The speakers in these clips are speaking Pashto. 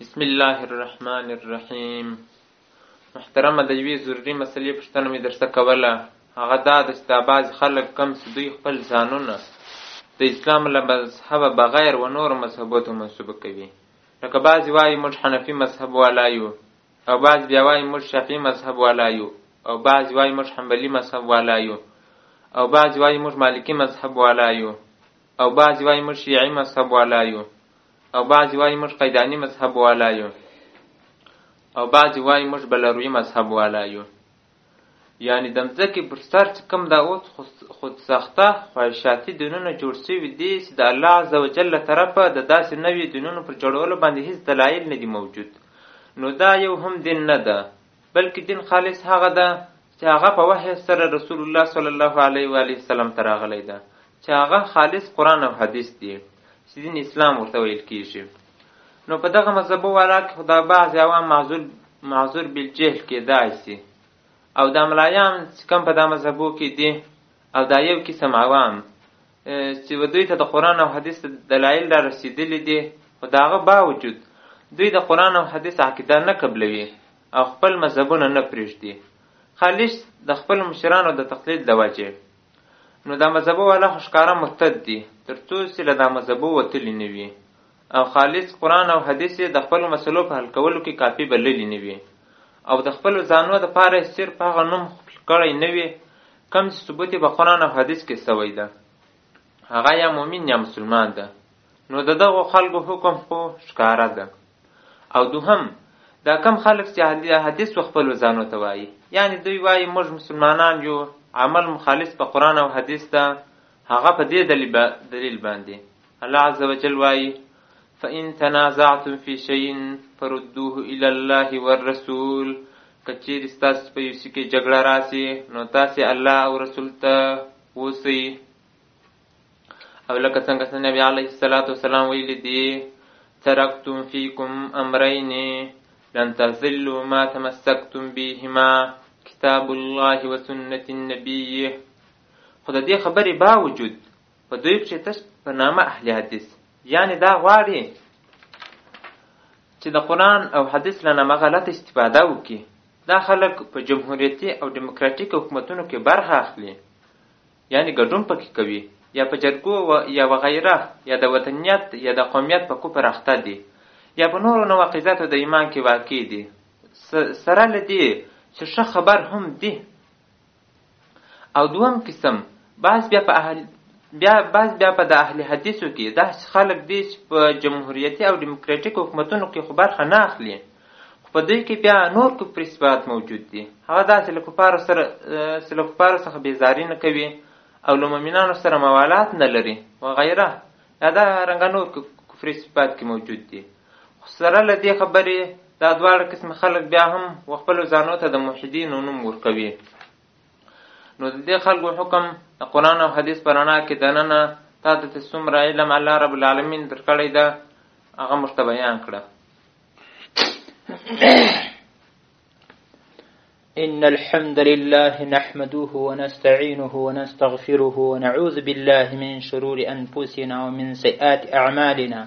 بسم الله الرحمن الرحیم محترمه د یوې ضروري مسلې پوښتنه مې درڅه کوله هغه دا ده چې دا بعضې خلک کم چې دوی خپل ځانونه د اسلام له مذهبه بغیر و نورو مذهبو ته منسوبه کوي لکه بعضې وایي موږ حنفي مذهب والا یو او بعضې بیا وایي موږ شافعي مذهب والا یو او بعضې وایي موږ حنبلي مذهب والا یو او بعضې وایي موږ مالکي مذهب والا یو او بعضي وايي موږ شيعي مذهب والا يو او بعضي وايي موږ قيداني مذهب والا يو او بعضي وايي موږ بلروي مذهب والا يو یعنی د مځکې پر سر چې کوم دا اوس خودساخته خواهشاتي دینونه جوړ شوي دي چې د الله عز وجل له طرفه د داسې نوي دینونو پر جوړولو باندې هیڅ دلایل نه دي موجود نو دا یو هم دین نه ده بلکې دین خالص هغه ده چې هغه په وحی سره رسول الله صلی الله علیه و آله وسلم ته راغلی ده چې هغه خالص قرآن او حدیث دی چې دین اسلام ورته ویل کیږي نو په دغه مذهبو والا کې خدا بعض عوام معذور معذور بالجهل کېدای سي او دا ملایان چې کوم په دا مذهبو کې دي او دا یو قسم عوام چې و دوی ته د قرآن او حدیث دلایل را رسېدلي دي خو د هغه باوجود دوی د قرآن او حدیث عقیده نه قبلوي او خپل مذهبونه نه پرېږدي خالص د خپل مشرانو د تقلید له وجې نو دا مذهبه والا خو ښکاره مرتد دي تر څو چې له دا مذهبو وتلي نه وي او خالص قرآن او حدیث یې د خپلو مسلو په حل کولو کې کافي بللي نه وي او د خپلو ځانو دپاره یې صرف هغه نوم کړی نه وي کوم چې ثبوت یې په قرآن او حدیث کې سوی ده هغه یا مؤمن یا مسلمان ده نو د دغو خلکو حکم خو ښکاره ده او دوهم دا کم خلک چې اهل حدیث خپل ځانو ته وایي یعنی دوی وایي موږ مسلمانان یو عمل مخالف په قران او حدیث ده هغه په دې دلیل باندې الله عز وجل وایي فإن تنازعتم في شيء فردوه إلى الله والرسول کچیر استاس په یو سکه جګړه راسي نو تاسو الله او رسول ته وسی او لکه څنګه چې نبی علیه الصلاۃ والسلام ویلي دي ترکتم فیکم امرین لن تضلوا ما تمسکتم بهما کتاب الله و سنت النبی خو د دې خبرې باوجود په دوی پسې تش په نامه اهل حدیث یعنی دا غواړي چې د قرآن او حدیث له نامه غلط استفاده وکړي دا خلک په جمهوریتي او دیموکراتیک حکومتونو کې برخه اخلي یعنی ګډون پکې کوي یا په جرګو و یا وغیره یا د وطنیت یا د قومیت په کفر اخته دي یا په نورو نواقضاتو د ایمان کې واقع دي سره له دې چې ښه خبر هم دي او دوم قسم بعض بیا په اهل بیا بعض بیا په د اهل حدیثو کې داسې خلک دي چې په جمهوریتي او دیموکراتیک حکومتونو کې خو برخه نه اخلي خو په دوی کې بیا نور کفري صفات موجود دي هغه دا چې له کفارو سره چې له کفارو څخه بېزاري نه کوي او له مؤمنانو سره موالات نه لري وغیره یا دا رنګه نور کفري صفات کې موجود دي خو سره له دې خبرې دا دواړه قسم خلک بیا هم و خپلو ځانو ته د ملحدینو نوم ورکوي نو د دې خلکو حکم د قرآن او حدیث په رڼا کې دننه تا ته چې څومره علم الله رب العالمین درکړی ده هغه موږ ته بیان کړه إن الحمد لله نحمده ونستعينه ونستغفره ونعوذ بالله من شرور أنفسنا ومن سيئات أعمالنا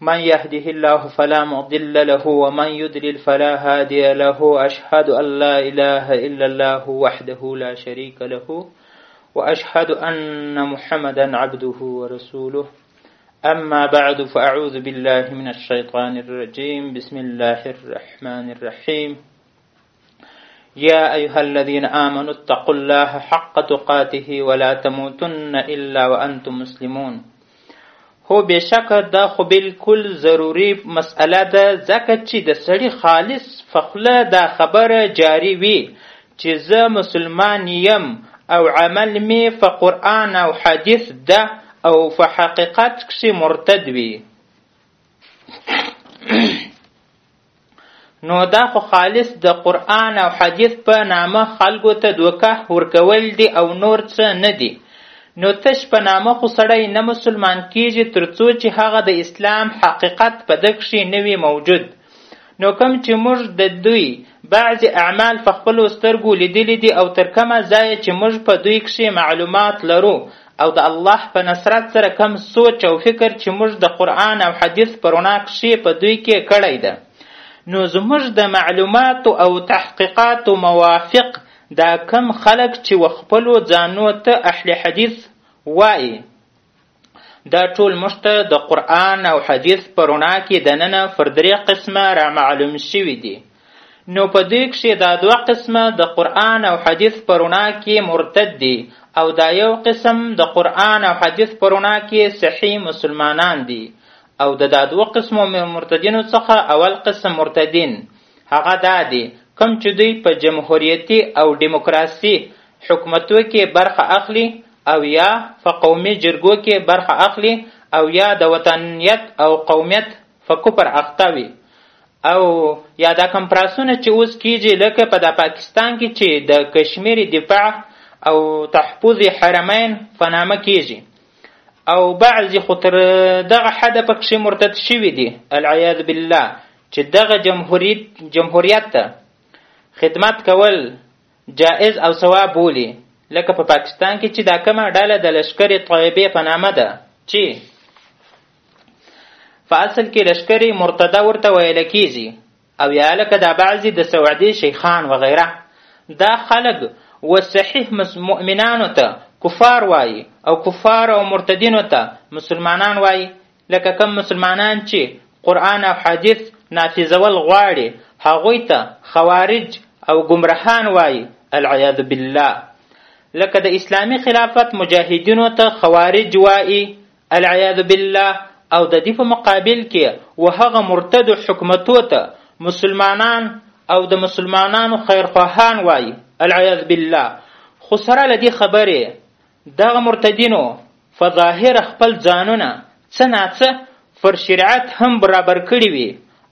من يهده الله فلا مضل له ومن يدلل فلا هادي له أشهد أن لا إله إلا الله وحده لا شريك له وأشهد أن محمدا عبده ورسوله أما بعد فأعوذ بالله من الشيطان الرجيم بسم الله الرحمن الرحيم يا أيها الذين آمنوا اتقوا الله حق تقاته ولا تموتن إلا وأنتم مسلمون هو بشک دا خو بالکل ضروری مسئله ده ځکه چې د سړی خالص فخله دا خبره جاری وي چې زه مسلمان یم او عمل مې په قرآن او حدیث ده او په حقیقت کښې مرتد وي نو دا خو خالص د قرآن او حدیث په نامه خلکو ته دوکه ورکول دي او نور څه نه دي نو تش په نامه خو سړی نه مسلمان کیږي ترڅو چې هغه د اسلام حقیقت په ده کښې نه وي موجود نو کوم چې موږ د دوی بعضې اعمال په خپلو سترګو لیدلي دي او تر کومه ځایه چې موږ په دوی کښې معلومات لرو او د الله په نصرت سره کم سوچ او فکر چې موږ د قرآن او حدیث په رڼا کښې په دوی کې کړی ده نو زموږ د معلوماتو او تحقیقاتو موافق دا کم خلق چې وخپلو ځانو ته اهل حدیث وایي دا ټول موږ ته د قرآن او حدیث په رڼا کې دننه پر درې قسمه رامعلوم شوي دي نو په دوی کښې دا دوه قسمه د قرآن او حدیث په رڼا کې مرتد دي او دا یو قسم د قرآن او حدیث په رڼا کې صحیح مسلمانان دي او د دا دوه قسمو مرتدینو څخه اول قسم مرتدین هغه دا دي کوم چې دوی په جمهوریتي او ډیموکراسي حکومتو کې برخه اخلي او یا په قومي جرګو کې برخه اخلي او یا د وطنیت او قومیت په کفر اخته وي او یا دا کمپراسونه چې اوس کیږي لکه په دا پاکستان کې چې د کشمیر دفاع او تحفظ حرمین په نامه کیږي او بعضی خو تر دغه حد پکښې مرتد شوي دي العیاذ بالله چې دغه جمهوریت جمهوریت ته خدمت کول جائز او ثواب بولي لکه په پاکستان کې چې دا کومه ډله د لشکرې طیبې په نامه ده چې په اصل کې لشکرې مرتده ورته ویل کیږي او یا لکه دا بعضې د سعودي شیخان وغیره دا خلک و صحیح مؤمنانو ته کفار وایي او کفار او مرتدینو ته مسلمانان وایي لکه کوم مسلمانان چی قرآن او حدیث نافذول غواړی هغوی ته خوارج او ګمرهان وایی العیاذ بالله لکه د اسلامی خلافت مجاهدینو ته خوارج وایی العیاذ بالله او د دې په مقابل کې و هغه مرتد حکومتو ته مسلمانان او د مسلمانانو خیرخواهان وایي العیاذ بالله خو سره له دې خبرې دغه مرتدینو په ظاهره خپل ځانونه څه ناڅه پر شریعت هم برابر کړي وي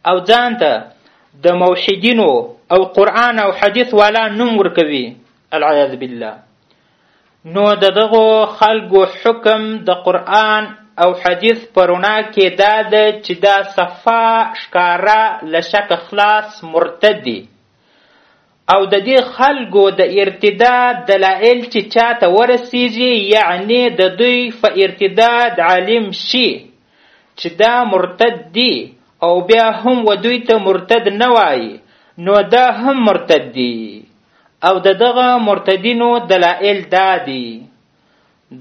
او ځان ته د موحدینو او قرآن او حدیث والا نوم ورکوي العیاذ بالله نو د دغو خلکو حکم د قرآن او حدیث په رڼا کې دا ده چې دا صفا ښکاره له شکه خلاص مرتد دي او د دې خلکو د ارتداد دلائل چې چا ته ورسیږي یعنې د دوی فه ارتداد عالم شي چې دا مرتد دي او بیا هم و دوی ته مرتد نه وایي نو دا هم مرتد دي او د دغه مرتدینو دلائل دا دي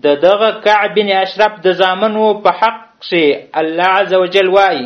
د دغه کعب بن اشرف د زامنو په حق کښې الله عز وجل وایي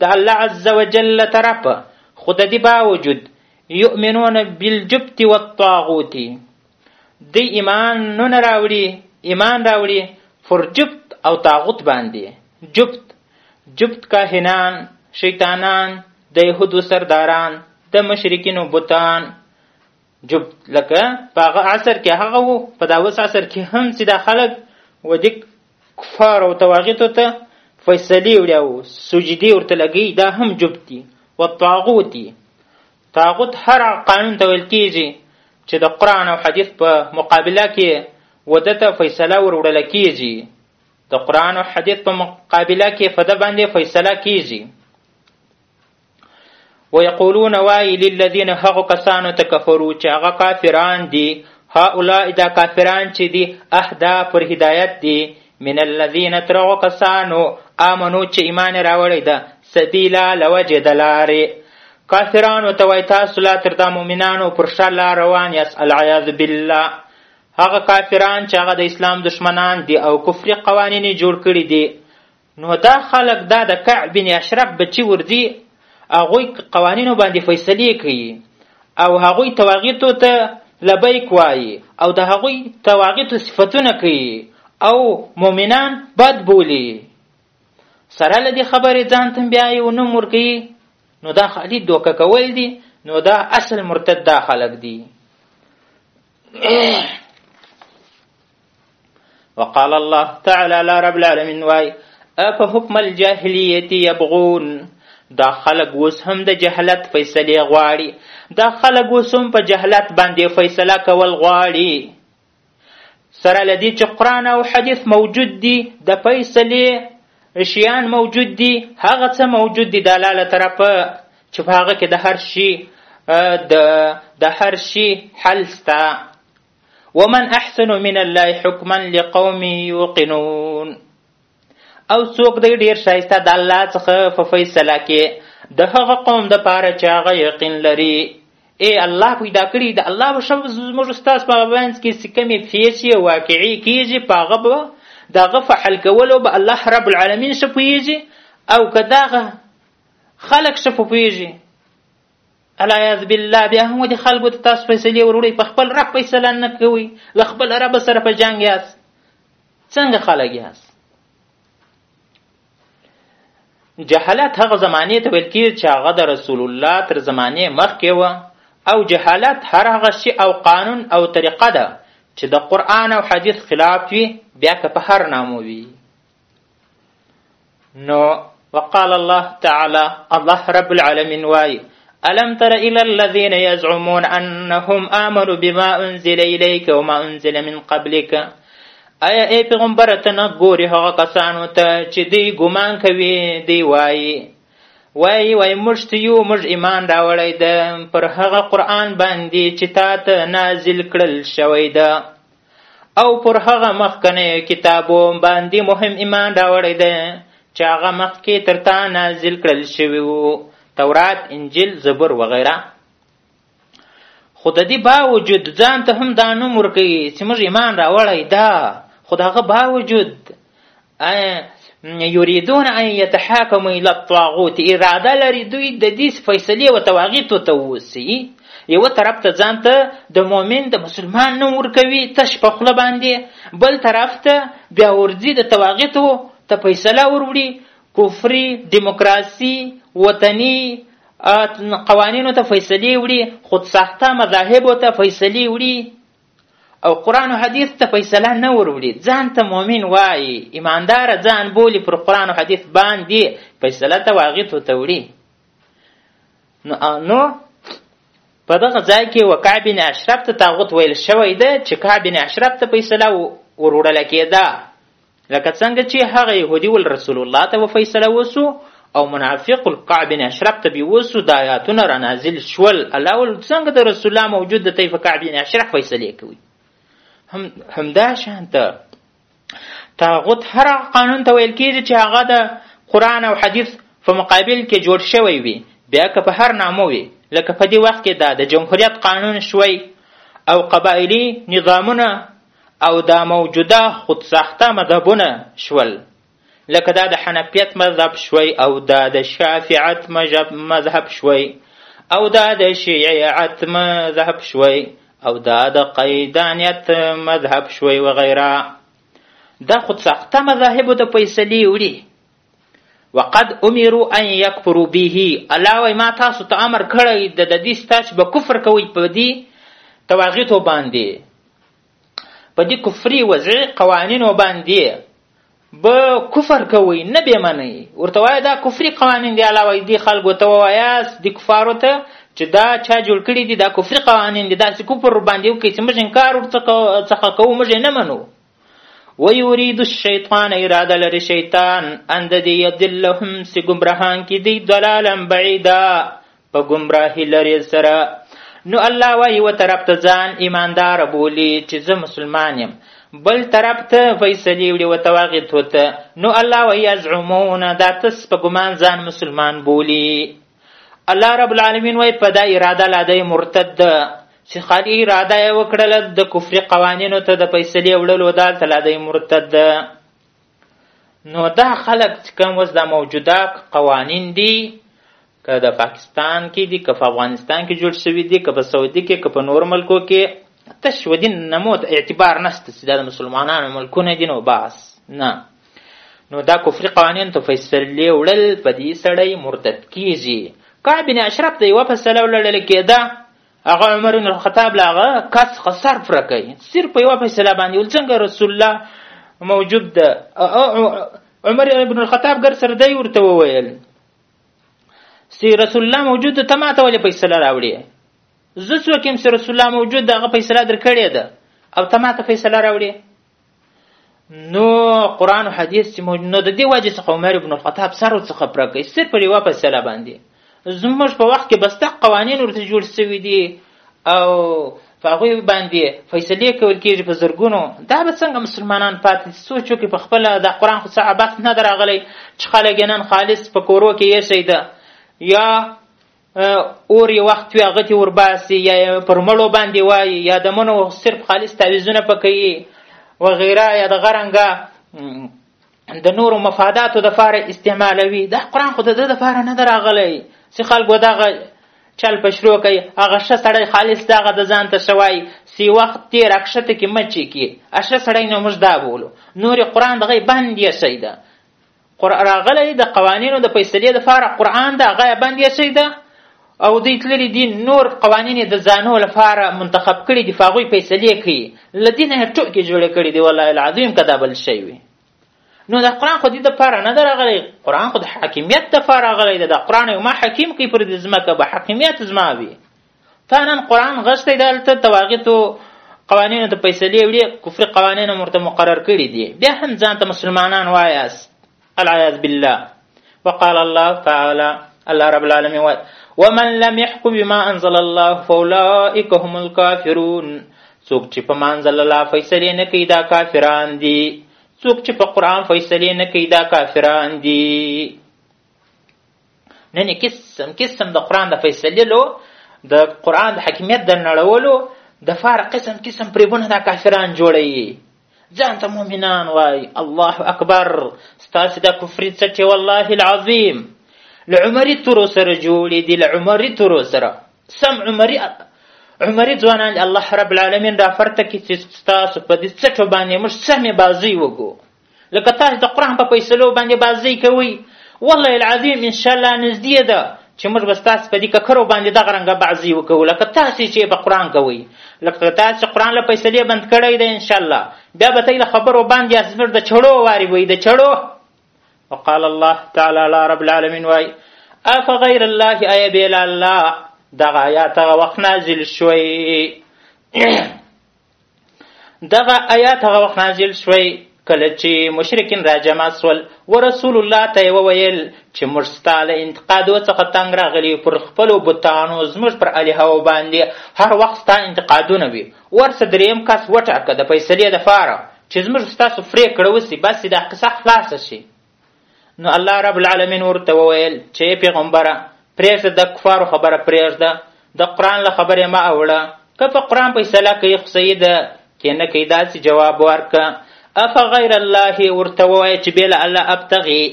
د الله عز وجل له طرفه خو د دې باوجود یؤمنون بالجبت والطاغوت دی ایمان نه راوړي ایمان راوړي پر جبت او طاغوت باندې جبت جبت کاهنان شیطانان د یهودو سرداران د مشرکینو بتان جب لکه په هغه عصر کې هغه وو په دا اوس عصر کې هم چې دا خلک و دې کفار او تواغیتو ته فیصلې وړي او سجدې ورته لګوي دا هم جب دي و طاغوت دي طاغوت هر قانون ته ویل کېږي چې د قرآن او حدیث په مقابله کې وده ته فیصله ور وړل کېږي د قرآن او حدیث په مقابله کې فده باندې فیصله کېږي ويقولون وای للذین هغو کسانو ته کفرو چې هغه کافران دي هؤلاء دا کافران چې دي اهدا پر هدایت دي من الذین تر هغو کسانو آمنو چې ایمان راوړی ده سبیلا لوجې د لارې کافرانو ته وای تاسو لا تر دا مؤمنانو پر شا لا روان یاست العیاذ بالله هغه کافران چې هغه د اسلام دشمنان دي او کفري قوانین جوړ کړي دي نو دا خلک دا د کعب بن اشرف بچي ورځي هغوی قوانینو باندې فیصلې کوي او هغوی تواغیتو ته لبیک وایي او د هغوی تواغیتو صفتونه کوي او مؤمنان بد بولي سره له دې خبرې ځان ته بیا یو نوم ورکوي نو دا خالي دوکه کول دي نو دا اصل مرتد دا خلک دي وقال الله تعالی لا رب العالمین وای اپ حکم الجاهلیت یبغون دا خلک اوس هم د جهالت فیصلې غواړي دا خلک اوس هم په جهالت باندې فیصله کول غواړي سره له دې چې قرآن او حدیث موجود دي د فیصلې شیان موجود دي هغه څه موجود دي د الله له طرفه چې په هغه کې د هر شي د د هر شي حل سته ومن احسن من الله حکما لقوم یوقنون او څوک دی ډیر شایسته د الله څخه په فیصله کې د هغه قوم د پاره چې هغه یقین لري ای الله پیدا کړی د الله به شب زموږ استاد په باندې کې سکمې فیسی واقعي کیږي په هغه به دغه په حل کولو به الله رب العالمین شپویږي او کداغه خلق شپویږي العیاذ بالله بیا هم د خلکو ته تاسو فیصلې وروړئ په خپل رب فیصله نه کوئ له خپل رب سره په جنګ یاست څنګه خلک یاست جهالت هغه زمانې ته ویل کېږي چې هغه د رسول الله تر زمانې مخکې وه او جهالت هر هغه شي او قانون او طریقه ده چې د قرآن او حدیث خلاف وي بیا که په هر نامو وي نو وقال الله تعالى الله رب العالمين واي ألم تر إلى الذين يزعمون أنهم آمنوا بما أنزل إليك وما أنزل من قبلك آیا ای پیغمبر ته نه ګوري هغه کسانو ته چې دی ګمان کوي دی وایي وایي وایي موږ ته یو موږ ایمان راوړی ده پر هغه قرآن باندې چې تا ته نازل کړل شوی ده او پر هغه مخکنیو کتابو باندې مو هم ایمان راوړی دی چې هغه مخکې تر تا نازل کړل شوي وو تورات انجیل زبر وغیره خو د دې باوجود ځان ته هم دا نوم ورکوي چې موږ ایمان راوړی دا خو د هغه باوجود یریدون ان یتحاکم الی الطاغوت اراده لري دوی د دې فیصلې او تواغیتو ته ووسی یو طرف ته ځان ته د مؤمن د مسلمان نه ورکوي تش په خوله باندې بل طرف ته بیا ورځي د تواغیتو ته فیصله وروړي کفري دیموکراسي وطني قوانینو ته فیصلې وړي خود ساخته مذاهبو ته فیصلې وړي او قرآن و حدیث ته فیصله نه وروړي ځان ته مؤمن وایي ایماندار ځان بولي پر قرآن و حدیث باندې فیصله ته واغیتو ته وړي نو نو په دغه ځای کې وقع بن اشرف ته تاغوت ویل شوی ده چې کعب بن اشرف ته فیصله وروړله کېده لکه څنګه چې هغه يهودي ول رسول الله ته وفیصله وسو او منافق القع بن اشرف ته وسو د آیاتونه را نازل شول الله ول څنګه د رسول الله موجود د طیف قع بن اشرف فیصله کوي هم همدا شانته تاغوت هر قانون ته ویل کیږي چې هغه د قران او حدیث په مقابل کې جوړ شوی وي بیا که په هر نامه وي لکه په دې وخت کې دا د جمهوریت قانون شوی او قبایلي نظامونه او دا موجوده خودساخته مذهبونه شول لکه دا د حنفیت مذهب شوی او دا د شافعت مذهب شوی او دا د شیعت مذهب شوی او دا د قیدانیت مذهب شوی وغیره دا خودساخته مذاهبو د فیصلې وړي وقد امروا ان يكفروا به الله وای ما تاسو ته امر کړی د د دې ستا چې به کفر کوئ په دې تواغیتو باندې په دې کفري وضعي قوانینو باندې به کفر کوئ نه به منئ ورته وایه دا کفري قوانین دی الله وای دې خلکو ته ووایاست دې کفارو ته چې دا چا جوړ کړي دي دا کفري قوانین دي داسې کفر باندې وکړي چې موږ انکار ورڅخه کوو موږ یې نه منو ويريد الشيطان اراده لري شيطان ان د دې يدلهم سي ګمراهان کې دی ضلالا بعيدا په ګمراهي لري سره نو الله وایي و طرف ته ځان ایماندار بولی چې زه مسلمان یم بل طرف ته فیصلې وړي و تواغیت وته نو الله وایي ازعمون دا تس په ګمان ځان مسلمان بولی الله رب العالمین وای په دا اراده لا دی مرتد ده چې خالي اراده یې وکړله د کفري قوانینو ته د فیصلې وړلو دالته لا دی مرتد ده نو دا خلک چې کوم اوس دا موجوده قوانین دي که د پاکستان کې دي که په افغانستان کې جوړ شوي دي که په سعودي کې که په نور ملکو کې تش ودین نمود اعتبار نشته چې دا د مسلمانانو ملکونه دي نو باس نه نو دا کفري قوانین ته فیصلې وړل په دې سړی مرتد کیږي کعب بن اشرف ته یوه فیصله وړل کېده هغه عمر بن الخطاب له هغه کس څخه سر پوره کوي صرف په یوه فیصله باندې ول څنګه رسول الله موجود ده عمر بن الخطاب ګر سره دی ورته وویل چې رسول الله موجود ده ته ماته ولې فیصله راوړې زه څوک یم چې رسول الله موجود ده هغه فیصله درکړې ده او ته ماته فیصله راوړې نو قران او حدیث چې موږ نو د دې وجه څخه عمر ابن الخطاب سر څخه پرکې سر پر یو په سلا باندې زموږ په وخت کې بسته قوانین ورته جوړ شوی دي او په هغوی باندې فیصلې کول کېږي په زرګونو دا به څنګه مسلمانان پاتې څوک چې په خپله دا قرآن خو څه عبث نه ده راغلی چې خلک یې نن خالص په کورو کې ایښی ده یا اور یې وخت وي هغه دې ورباسي یا پر مړو باندې وایي یا د منو صرف خالص تعویزونه په کوي وغیره یا د غرنګه د نورو مفاداتو د فاره استعمالوي دا قرآن خو د ده د فاره نه دراغلی چې خلکو دغه چل په شروع کوي هغه ښه سړی خالص دغه د ځان ته شوی سی وخت تې راکښته کې مچې کې ښه سړی نو موږ دا بولو نورې قرآن دغه بند یې شی ده راغلی د قوانینو د فیصلې لپاره قرآن ده هغه یې بند ایښی ده او دوی تللي دي نور قوانین یې د ځانو لپاره منتخب کړي دي په هغوی فیصلې کوي له دې نه یې ټوکې جوړې کړي دي والله العظیم که دا بل شی وي نو دا قرآن خو دې دپاره نه ده راغلی قرآن خو د حاکمیت دپاره راغلی ده دا قرآن یو ما حکیم کوي پر دې ځمکه به حاکمیت زما وي تا نن قرآن غشتی دی هلته تواغیتو قوانینو ته فیصلې وړي کفري قوانین هم ورته مقرر کړي دي بیا هم ځان ته مسلمانان وایاست العیاذ بالله وقال الله تعالی الله رب العالمین وایي ومن لم يحكم بما انزل الله فاولئک هم الكافرون څوک چې په منزل الله فیصلې نه کوي دا کافران دي څوک چې په قرآن فیصلې نه کوي دا کافران دي نن قسم قسم د قرآن د فیصلې لو د قرآن د حکمیت د نړولو د فار قسم قسم پریبونه دا کافران جوړوي ځان ته مؤمنان وای الله اکبر ستاسو د کفري څټې والله العظیم له عمري تورو سره جوړې دي له عمري تورو سره سم عمري عمري ځوانان الله رب العالمین را فرته کړي چې ستاسو په دې څټو باندې موږ سمې بازۍ وکړو لکه تاسو د قرآن په فیصلو باندې بازۍ کوئ والله العظیم انشاءالله نږدې ده چې موږ به ستاسو په دې ککرو باندې دغه رنګه بعضې وکړو لکه تاسې چې په قرآن کوئ لکه تاسو چې قرآن له فیصلې بند کړی دی انشاءالله بیا به ته له خبرو باندې یاست موږ د چړو واري وي د چړو وقال الله تعالی لا رب العالمین وایي افغیر الله ای بلا الله دغه آیات هغه وخت نازل شوی دغه آیات هغه وخت نازل شوی کله چې مشرکین راجمع سول و رسول الله ته یې وویل چې موږ ستا له انتقادو څخه تنګ راغلي پر خپلو بتانو زموږ پر الهو باندې هر وخت ستا انتقادونه وي ورسه دریم کس وټاکه د فیصلې دپاره چې زموږ ستاسو پرېکړه وسي بس دا قصه خلاصه شي نو الله رب العالمین ورته وویل چې پیغمبره پرېږده د کفارو خبره پرېږده د قرآن له خبرې مه اوړه که په قرآن فیصله کوي خو صحیح ده که نه کوي داسې جواب ورکړه افا غیر الله ورته ووایه چې بې له الله ابتغي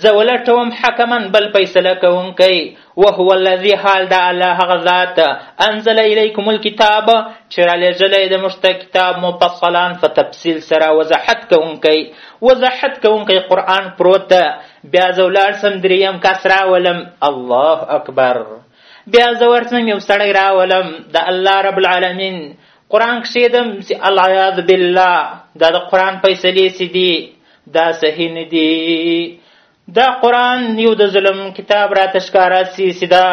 زه ولټوم حکما بل فیصله کوونکی وهو الذي حال دا الله هغه ذات انزل الیکم الكتاب چې را لېږلی د موږ ته کتاب مفصلا په تفصیل سره وضاحت کوونکی وضاحت کوونکی قرآن پروت ده بیا زه ولاړ سم دریم کس راولم الله اکبر بیا زه ورسم یو سړی راولم د الله رب العالمین قرآن کښېدم چې العیاذ بالله دا د قرآن فیصلې چې دي دا صحیح نه دي دا قرآن یو د ظلم کتاب راته ښکاره سي سیدا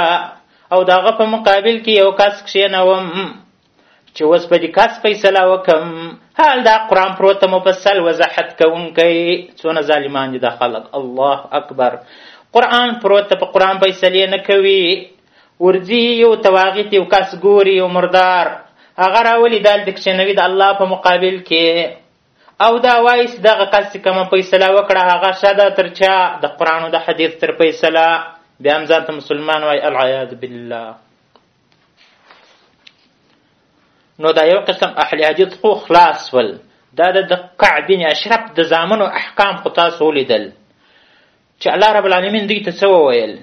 او د هغه په مقابل کې یو کس کښېنوم چې اوس به د کس فیصله وکم حال دا قرآن پروت مفصل وضاحت کوونکی څونه ظالمان دي دا خلک الله اکبر قرآن پروت په قرآن فیصلې نه کوي ورځي یو تواغیت یو کس ګوري یو مردار هغه راولي دلته کښېنوي د الله په مقابل کې او دا وایي چې دغه کس چې کومه فیصله وکړه هغه ښه ده تر چا د قرآن او د حدیث تر فیصله بیا هم ځان ته مسلمان وایي العیاذ بالله نو دا یو قسم اهل حدیث خو خلاص ول دا د قع بن اشرف د زامنو احکام خو تاسو ولیدل چې الله رب العالمین دوی ته څه وویل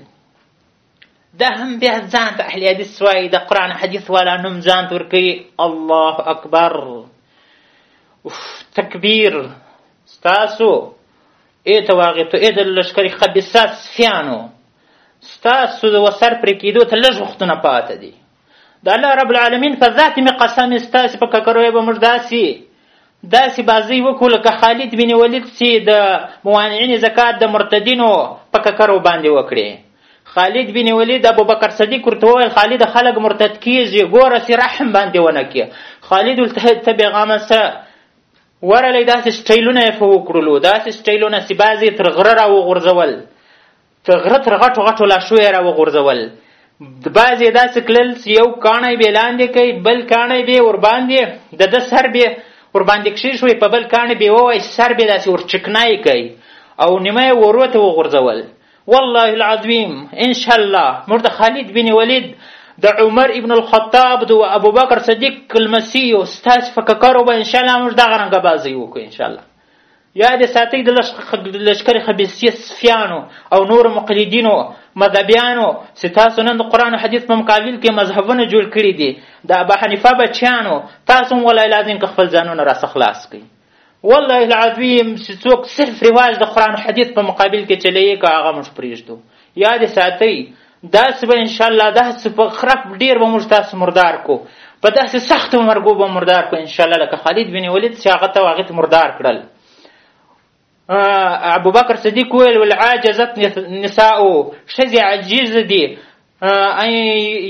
دا هم بیا ځان ته اهل حدیث وایي د قرآن حدیث والا نوم ځان ته ورکوي الله اکبر اوف تکبیر ستاسو ای تواغیتو ای د لشکري خبیثه سفیانو ستاسو د وسر پرې کېدو ته لږ وختونه پاته دي د الله رب العالمین په ذات می قسم ستاسو په ککروي به موږ داسي داسې بازی وکړو لکه خالد بن ولید چې د موانعین زکات د مرتدینو په ککرو باندې وکړي خالد بن ولید ابو بکر صدیق ورته وویل خالد خلک مرتد کیږي ګوره چې رحم باندې ونه کړي خالد ورته ته بېغامه څه ورلی داسې سټایلونه یې په وکړلو داسې سټایلونه چې بعضې تر غره راوغورځول د غره تر غټو غټو لاشو یې راوغورځول بعض یې داسې کړل چې یو کاڼی به یې لاندې کوي بل کاڼی به یې ورباندې د ده سر به ورباندې کښېښوي په بل کاڼي به یې ووایي چې سر به یې داسې ورچکنای کوي او نیمه یې ورو ته وغورځول والله العظیم انشاءالله موږ د خالد بن ولید د عمر ابن الخطاب د ابوبکر صدیق المسی او ستاسو فکر وبه انشاءالله موږ دغه رنګه بازی وکړو انشاءالله یاد ساتئ د لشکر خبیثیه صفیانو او نورو مقلدینو مذهبیانو چې تاسو نن د قرآن او حدیث په مقابل کې مذهبونه جوړ کړي دي د ابا حنیفه بچیانو تاسو هم والله لازم که خپل ځانونه راڅخه خلاص کړئ والله العظیم چې څوک صرف رواج د قرآن او حدیث په مقابل کې چلیږي که هغه موږ پرېږدو یاد یې ساتئ داسې به انشاءالله داسې په خرپ ډېر به موږ تاسو مردار کو په داسې سختو مرګو به مردار کو انشاءالله لکه خالد بن ولید چې هغه ته هغه ته مردار کړل ابو بکر صدیق ویل والعاجزت نساء ښځې عاجز دي ان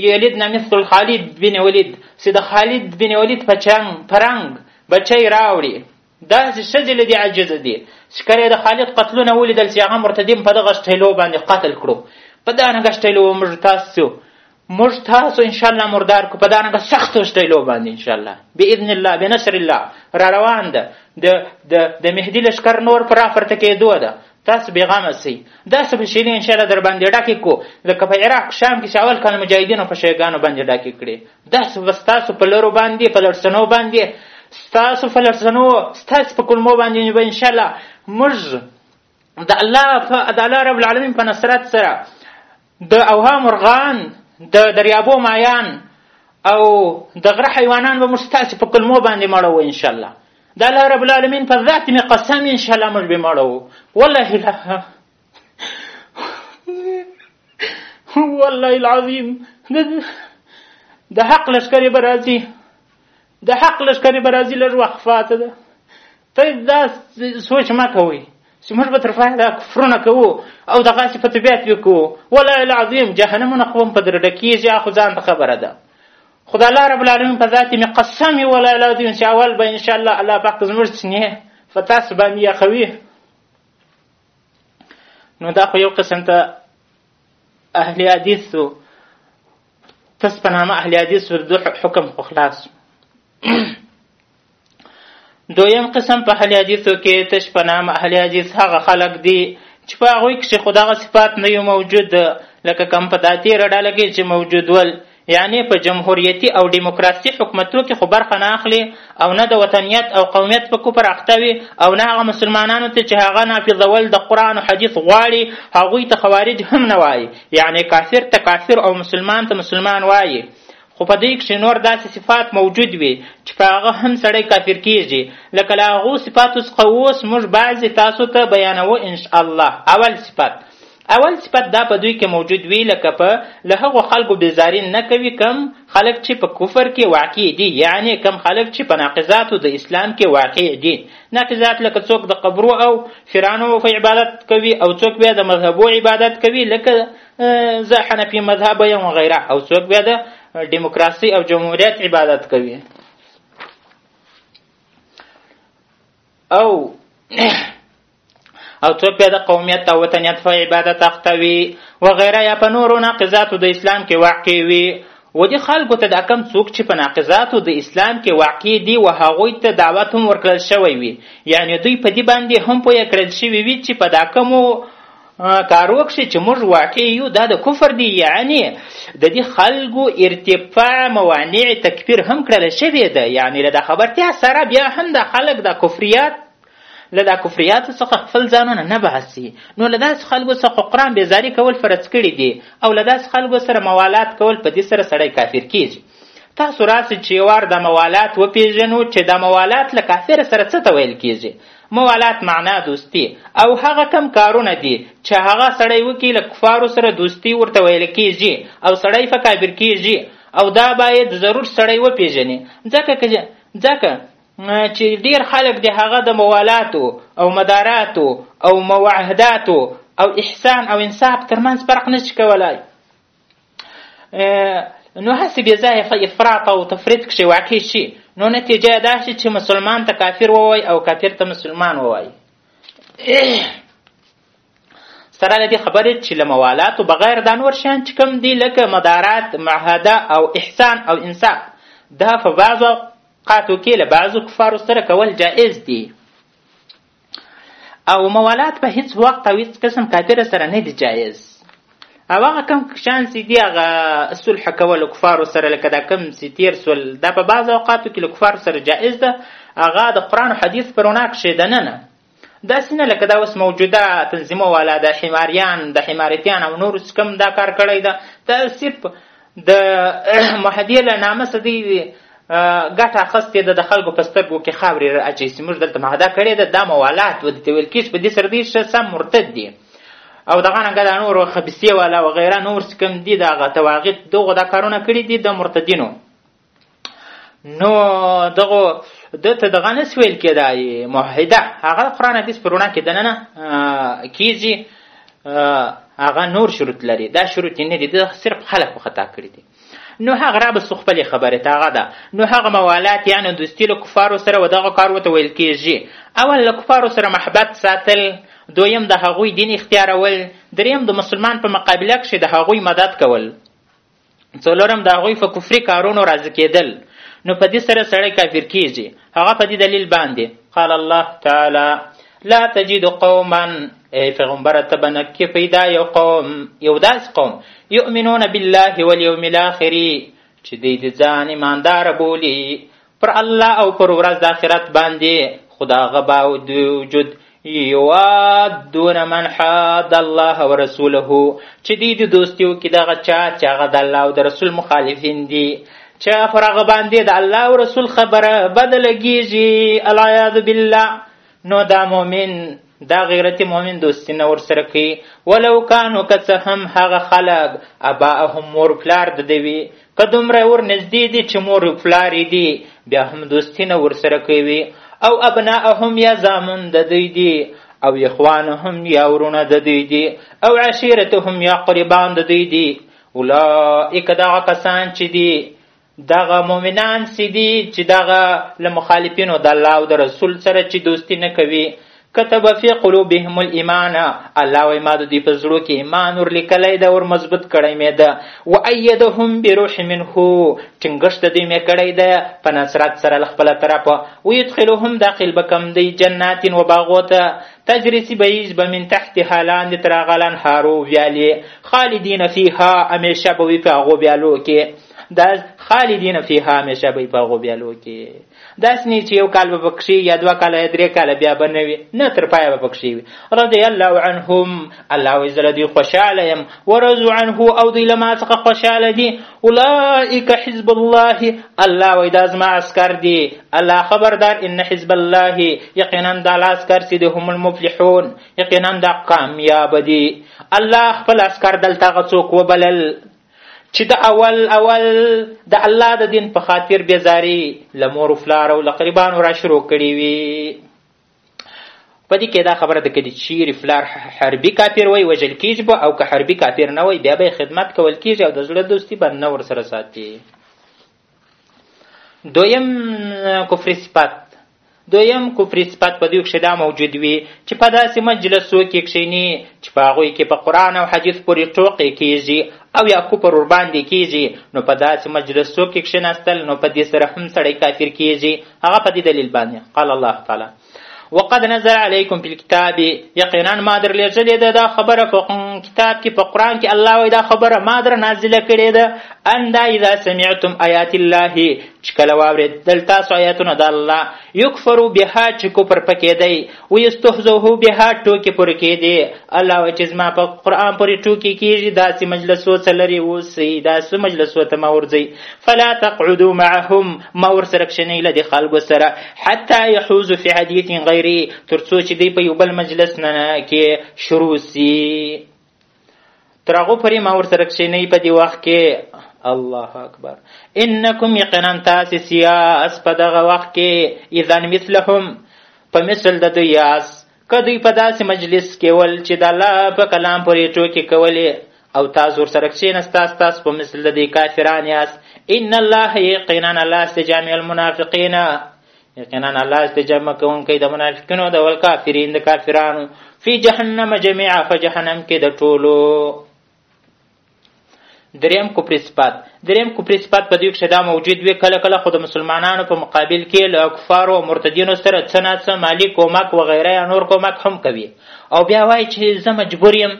یلدن مثل خالد بن ولید چې د خالد بن ولید په چنګ پرنګ بچی راوړي داسې ښځې له دې عاجزه دي چې کله د خالد قتلونه ولیدل چې هغه مرتدین په دغه شټیلو باندې قتل کړو په دا نګه شټیلو موږ تاسو موږ تاسو ان شاء الله مردار کو په دا نګه سخت شټیلو باندې ان شاء الله باذن الله بنصر الله را روان ده د د د مهدی لشکر نور پر افرته کېدو ده تاسو بیغامه سي دا څه به شینې ان شاء الله در باندې ډاکې کو لکه په عراق شام کې چې اول کال مجاهدینو په شیګانو باندې ډاکې کړې ده به ستاسو په لرو باندې په لړسنو باندې ستاسو په لړسنو ستاسو په کلمو باندې به انشاءالله موږ د الله په د الله رب العالمین په نصرت سره د اوها مرغان د دریابو مایان او د غره حیوانان به موږ ستاسو په کلمو باندې مړوو انشاءالله د الله رب العالمین په ذات مې قسم انشاءالله موږ به مړوو والله والله العظیم د حق لشکرې به راځي د حق لشکرې به راځي لږ وخت فاته ده ته دا سوچ مه کوئ چې موږ به تر پایه دا کفرونه کوو او دغسې په طبیعت یې کوو والله العظیم جهنمونه خو هم په درډه کېږي خو ځان ته خبره ده خو د الله رب العالمین په ذات مې قسم یې والله العظیم چې اول به انشاءالله الله پاک زموږ سینې په تاسو باندې یخوي نو دا خو یو قسم ته اهل حدیث و تاسو په نامه اهل حدیث ور دوه حکم خو خلاص دویم قسم په اهل حدیثو کې تش په نامه اهل حدیث هغه خلق دي چې په هغوی کښې خو دغه صفات نه یو موجود لکه کم په دا تېره ډله کې چې موجود ول یعنې په جمهوریتي او ډیموکراسي حکومتو کې خو برخه نه اخلي او نه د وطنیت او قومیت په کفر اخته وي او نه هغه مسلمانانو ته چې هغه نافذول د قرآن او حدیث غواړي هغوی ته خوارج هم نه وایي یعنې کافر ته کافر او مسلمان ته مسلمان وایي خو په دوی کښې نور داسې صفات موجود وي چې په هغه هم سړی کافر کیږي لکه له هغو صفاتو څخه اوس موږ بعضې تاسو ته بیانوو انشاءالله اول صفت اول صفت دا په دوی کې موجود وي لکه په له هغو خلکو بیزاري نه کوي کم خلک چې په کفر کې واقع دي یعنی کم خلک چې په ناقضاتو د اسلام کې واقع دي ناقضات لکه څوک د قبرو او فرانو په عبادت کوي او څوک بیا د مذهبو عبادت کوي لکه زه حنفي مذهب یم وغیره او څوک بیا د دیموکراسي او جمهوریت عبادت کوي او او څوک بیا د قومیت او وطنیت په عبادت اخته وي وغیره یا په نورو ناقضاتو د اسلام کې واقع وي و دې خلکو ته دا کم څوک چې په ناقضاتو د اسلام کې واقع دي و هغوی ته دعوت هم ورکړل شوی وي یعنې دوی په دې باندې هم پوه کړل شوي وي چې په دا کمو کار وکړي چې موږ واقع یو دا د کفر دی یعنی د دې خلکو ارتفاع موانع تکفیر هم کړل شوې ده یعنی له دا خبرتیا سره بیا هم د خلک د کفریات له دا کفریاتو څخه خپل ځانونه نه باسي نو له داسې خلکو څخه قرآن بېزاري کول فرض کړي دي او له داسې خلکو سره موالات کول په دې سره سړی کافر کیږي تاسو راسئ چې یوار دا موالات وپېژنو چې دا موالات له کافر سره څه ته ویل کیږي موالات معنا دوستي او هغه کم کارونه دي چې هغه سړی وکړي له کفارو سره دوستي ورته ویل کیږي او سړی په کافر کیږي او دا باید ضرور سړی وپېژني ځکه که ځکه چې ډیر خلک د هغه د موالاتو او مداراتو او موعهداتو او احسان او انصاف ترمنځ فرق نشي کولای نو هسې بې ځایه په افراط او تفرید کښې واقع شي نو نتیجه دا شي چې مسلمان ته کافر ووایي او کافر ته مسلمان ووایي سره له دې خبرې چې له موالاتو بغیر دا نور شیان چې کوم دي لکه مدارات معاهده او احسان او انصاف دا په بعضو اوقاتو کې له بعضو کفارو سره کول جایز دي او موالات په هیڅ وخت او هیڅ قسم کافر سره نه دي جایز او هغه کم شان چې دي هغه صلح کول کفارو سره لکه دا کم چې تیر سول دا په بعضو اوقاتو کې له کفارو سره جایز ده هغه د قرآن حدیث پر ونا کښې دننه داسې نه لکه دا اوس موجوده تنظیمو والا د حماریان د حماریتیان او نورو چې کوم دا کار کړی ده دا صرف د محدیې له نامه څه دی ګټه اخیستې ده د خلکو په سترګو کې خاورې را اچوي چې موږ دلته معاهده کړې ده دا موالات و ته ویل کېږي په دې سره دی ښه سم مرتد دي او دغه رنګه دا نور خبیثې والا وغیره نور چې کوم دي دغه تواغیت دغو دا کارونه کړي دي د مرتدینو نو دغه دته دغه نه سویل کېدای موحده هغه قرآن حدیث پر وړاندې دننه کیږي هغه نور شروط لري دا شروط نه دي د صرف خلق په خطا کړی دي نو هغه را بس خپل خبره تاغه ده نو هغه موالات یعنی دوستی له کفارو سره و دغه کار وته ویل کیږي اول له کفارو سره محبت ساتل دویم د هغوی دین اختیارول دریم د مسلمان په مقابله کې د هغوی مدد کول څلورم د هغوی په کفري کارونو راضي کېدل نو په دې سره سړی کافر کیږي هغه په دې دلیل باندې قال الله تعالی لا تجد قوما ای پیغمبره ته به نکې پیدا یو قوم یو داس قوم یؤمنون بالله والیوم الاخر چې دوی د ځان ایمانداره بولي پر الله او پر ورځ د آخرت باندې خو د هغه باوجود یوادون من حاد الله ورسوله چې دوی د دوستي وکړي دغه چا چې هغه د الله او د رسول مخالفین دي چې پر هغه باندې د الله او رسول خبره بده لګیږي العیاذ بالله نو دا مؤمن دا غیرت مؤمن دوستی نه ورسره کوي ولو کانو که څه هم هغه خلک اباءهم مور پلار د دوی وي که دومره ور نږدې دي چې مور پلار یې دي بیا هم دوستی نه ورسره کوي او ابناءهم یا زامن د دوی دي او اخوانهم یا ورونه د دوی دي او عشیرتهم یا قربان د دوی دي اولئک دغه کسان چې دي دغه مؤمنان څه دي چې دغه له مخالفینو د الله او د رسول سره چې دوستي نه کوي کتب فی قلوبهم الايمان الله وای ما د دې په زړه کې ایمان ور لیکلای دا ور مضبوط کړی مې ده و ايدهم بروح منه ټینګښت دې مې کړی ده په نصرت سره خپل طرف و يدخلهم داخل بکم دی جنات و باغوت تجري سبيز بمن تحتها لاند تراغلن هارو ویالی خالدین فیها امیشه بوی په غو بیالو کې دا خالدین فیها همیشه به په هغو بیالو کې داسې نه چې یو کال به پکښې یا دوه کاله یا درې کاله بیا به نه وي نه تر پایه به پکښې وي رضی الله عنهم الله وایي زه له دوی خوشحاله یم ورضو عنه او دوی له ما څخه خوشحاله دي اولئک حزب الله الله وایي دا زما عسکر دي الله خبردار ان حزب الله یقینا دا عسکر چې د هم المفلحون یقینا دا کامیاب دي الله خپل عسکر دلته هغه څوک وبلل چې د اول اول د الله د دین په خاطر بیزاری له مور و فلار او له قربانو را شروع کړي وي په دې کې دا خبره ده که د چیرې فلار حربي کافر وای وژل کیږي به او که حربي کافر نه وای بیا به خدمت کول کیږي او د زړه دوستي به نه ورسره ساتي دویم کفري صفت دویم کفري صفت په دوی کښې دا موجود وي چې په داسې مجلسو کې کښېني چې په هغوی کې په قرآن او حدیث پورې ټوقې کېږي او یا کفر ورباندې کېږي نو په داسې مجلسو کې کښېناستل نو په دې سره هم سړی کافر کېږي هغه په دې دلیل باندې قال الله تعالی وقد نزل عليكم في الكتاب یقینا ما در لېږلې ده دا خبره په کتاب کې په قرآن کې الله وایي دا خبره ما در نازله کړې ده ان دا اذا سمعتم آیات الله چې کله واورېدل تاسو آیاتونه د الله یکفرو بها چې کفر پکې دی ویستهزوه بها ټوکې پورې کېدې الله وایي چې زما په قرآن پورې ټوکې کېږي داسې مجلسو څه لرې اوسئ داسې مجلسو ته مه ورځئ فلا تقعدو معهم مه ورسره کښېنئ له دې خلکو سره حتی یحوز فی حدیث غیری تر څو چې دی په یو بل مجلس نه کې شروع سی تر هغه پورې ما ورسره کښېنوي په دې وخت کې الله اکبر انکم یقینا تاسې سیاس په دغه وخت کې اذن مثلهم په مثل د دوی یاست که دوی په داسې مجلس کې ول چې د الله په کلام پورې ټوکې کولې او تاسو ورسره کښېناستاست تاسو په مثل د دوی کافران یاست ان الله یقینا الله است جامع المنافقین یقینا الله است جمع کوونکی د منافقینو د والکافرین د کافرانو فی جهنم جميعا فجهنم کې د ټولو دریم کفري صفات دریم کفري صفات په دوی کښې دا موجود وي کله کله خو د مسلمانانو په مقابل کې له کفارو او مرتدینو سره څه نا څه مالي کومک وغیره یا نور کومک هم کوي او بیا وایي چې زه مجبور یم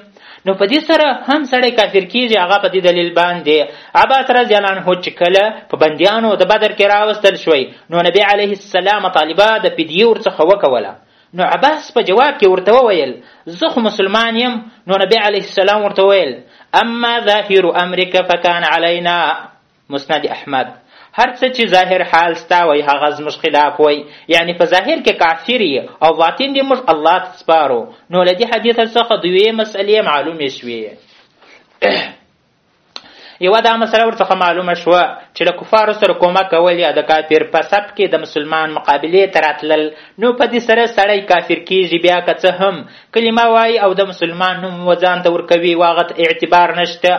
نو په دې سره هم سړی کافر کیږي هغه په دې دلیل باندې عباس رضی الله عنه چې کله په بندیانو د بدر کې راوستل شوی نو نبی علیه السلام طالبه د فدیې ورڅخه وکوله نو عباس په جواب کې ورته وویل زه خو مسلمان یم نو نبی علیه السلام ورته ویل اما ظاهر امرک فکان علینا مسند احمد هر څه چې ظاهر حال ستا وای هغه زموږ خلاف وای یعنی په ظاهر کې کافر او باطن دې موږ الله ته سپارو نو له دې حدیث څخه دوې مسئلې معلومې شوې یوه دا مسله ورڅخه معلومه شوه چې له کفارو سره کومک کول یا د کافر په سب کې د مسلمان مقابلې ته راتلل نو په دې سره سړی کافر کیږي بیا که څه هم کلمه وایي او د مسلمان نوم وځان ته ورکوي واغت اعتبار نشته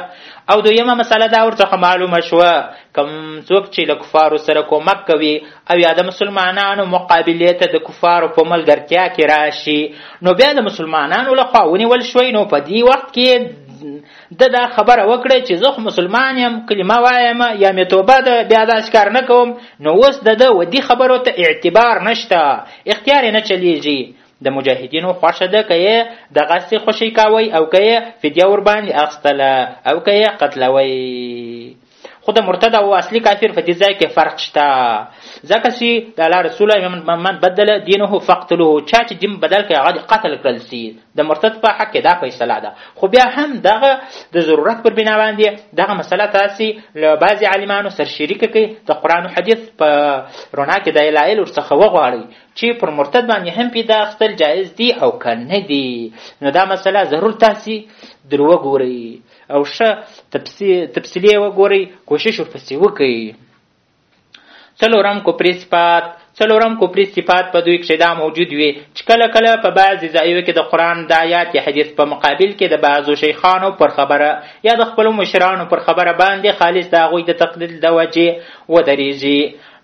او دویمه مسله دا ورڅخه معلومه شوه کم څوک چې له کفارو سره کومک کوي او یا د مسلمانانو مقابلې ته د کفارو په ملګرتیا کې راشي نو بیا د مسلمانانو لخوا ونیول شوی نو په دې وخت کې ده دا خبره وکړه چې زه خو مسلمان یم کلمه وایم یا مې توبه ده بیا داسې کار نه کوم نو اوس د ده ودي خبرو ته اعتبار نشته اختیار نه چلیږي د مجاهدینو خوښه ده که یې دغسې خوشی کاوی او که یې فدیه ورباندې اخیستله او که یې قتلوی خو د مرتد او اصلي کافر په دې ځای کې فرق شته ځکه چې د الله رسول من بدل دینه فقتلوه چا چې دین بدل کړي هغه قتل کړل سي د مرتد په حق کې دا فیصله ده خو بیا هم دغه د ضرورت پر بنا باندې دغه مسله تاسو له بعضي عالمانو سره شریک کړي د قران او حدیث په رڼا کې د دلایل ورڅخه وغواړي چې پر مرتد باندې هم پیدا اخستل جایز دي او که نه دي نو دا مسله ضرور تاسو درو ګورئ او ښه تفصیلي یې وګورئ کوشش ورپسې وکړئ څلورم کفري صفات څلورم کفري صفات په دوی کښې دا موجود وي چې کله کله په بعضې ځایو کې د قرآن د آیات یا حدیث په مقابل کې د بعضو شیخانو پر خبره یا د خپلو مشرانو پر خبره باندې خالص د هغوی د تقلیل د وجې ودرېږي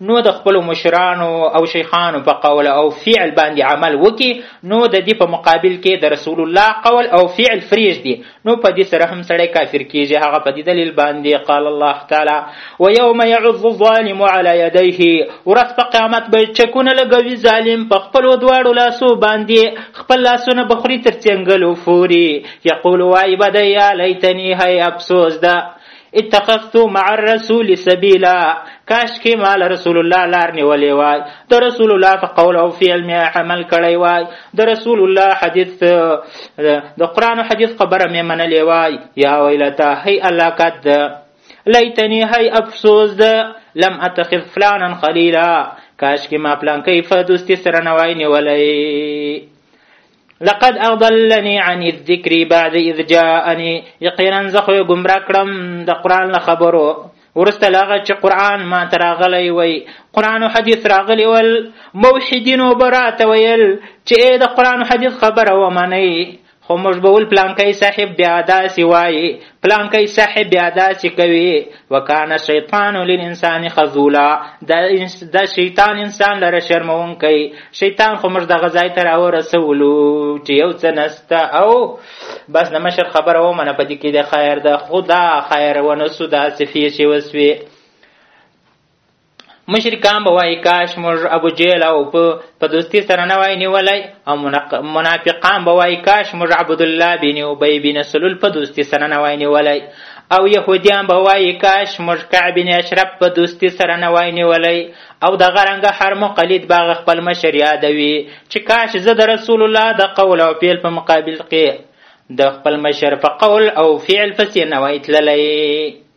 نو د خپل مشرانو او شیخانو په قول او فعل باندې عمل وکي نو د دې په مقابل کې د رسول الله قول او فعل فریج دي نو په دې سره هم سړی کافر کیږي هغه په دې دلیل باندې قال الله تعالی ويوم يعض الظالم على يديه ورځ په قیامت به چکونه لګوي ظالم په خپل دواړو لاسو باندې خپل لاسونه بخوري تر څنګلو فوري یقول وای بدیا لیتنی هی افسوس ده اتخذت مع الرسول سبیلا کاش کې مال رسول الله لار نیولې وای د رسول الله په قول او فعل می عمل کړی وای د رسول الله حدیث د قران او حدیث خبره می منلې وای یا ویلتا هی الله قد لیتنی هی افسوس ده لم اتخذ فلانا خلیلا کاش کې ما پلان کې فدوستی سره نوای نیولې لقد اضلني عن الذكر بعد اذ جاءني یقینا زه خو ګمراه کړم د قران له خبرو ورسته لاغه چې قران ما تراغلی وای قران او حدیث راغلی ول موحدین وبرات ویل چې اې د قران او حدیث خبره و منی خو موږ به ول پلان کوي صاحب بیا داسې وای پلانکی صاحب بیا داسې کوي وکانه شیطان للانسان خذولا د شیطان انسان لره شرمونکی شیطان خو موږ دغه ځای ته راورسولو چې یو څه نسته او بس د مشر خبره ومنه په دې کې د خیر ده خو دا خیر ونسو داسې فیشې وسوې مشرکان به وایي کاش موږ ابو جیل او په په دوستي سره نه وای نیولی او منافقان به وایي کاش موږ عبدالله بن ابی بن سلول په دوستي سره نه وای نیولی او یهودیان به وایي کاش موږ کعب بن اشرف په دوستي سره نه وای نیولی او دغه رنګه هر مقلد به هغه خپل مشر یادوي چې کاش زه د رسول الله د قول او فعل په مقابل کې د خپل مشر په قول او فعل پسې نه وای تللی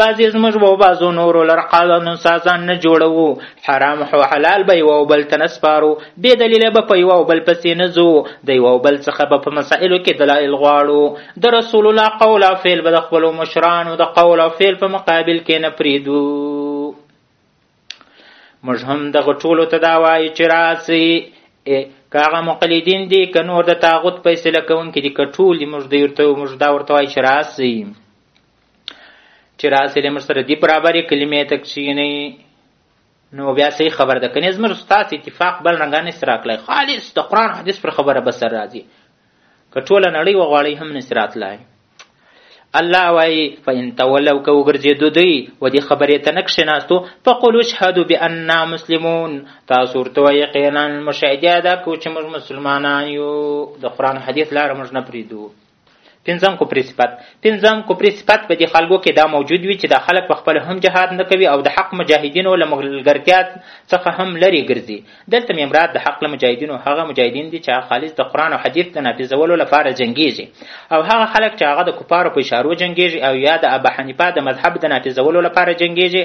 بعضې زموږ و بعضو نورو لر قانون سازان نه جوړوو حرام او حلال به یو او بل ته نه سپارو بې دلیله به په یو او بل پسې نه ځو د یو او بل څخه به په مسایلو کې دلایل غواړو د رسول الله قول او فعل به د خپلو مشرانو د قول او فعل په مقابل کې نه پریږدو موږ هم دغه ټولو ته دا وایو چې راسئ که هغه مقلدین دي که نور د تاغوت په اصطلاح کوونکي دي که ټول دي موږ دوی ورته موږ دا ورته وایو چې راسئ چې راسې له موږ سره دې برابرې کلمې ته کښېنئ نو بیا صحیح خبر ده کنې زموږ ستاسو اتفاق بل رنګه نسي راکلی خالص د قرآن حدیث پر خبره به سر راځي که ټوله نړۍ وغواړئ هم نسي راتلی الله وایي فان تولو که وګرځېدو دوی و دې خبرې ته نه کښېناستو فقولو اشهدو بأننا مسلمون تاسو ورته وایي یقینا مشاهدې ادا کوو چې موږ مسلمانان یو د قرآن حدیث لاره موږ نه پرېږدو پنځم کفري صفت پنځم کفري صفت په دې خلکو کې دا موجود وي چې دا خلک په خپل هم جهاد نه کوي او د حق مجاهدینو له ملګرتیا څخه هم لرې ګرځي دلته مې مراد د حق له مجاهدینو هغه مجاهدین دي چې خالص د قرآن او حدیث د نافذولو لپاره جنګیږي او هغه خلک چې هغه د کفارو په اشارو جنګیږي او یا د ابا حنیفه د مذهب د نافذولو لپاره جنګیږي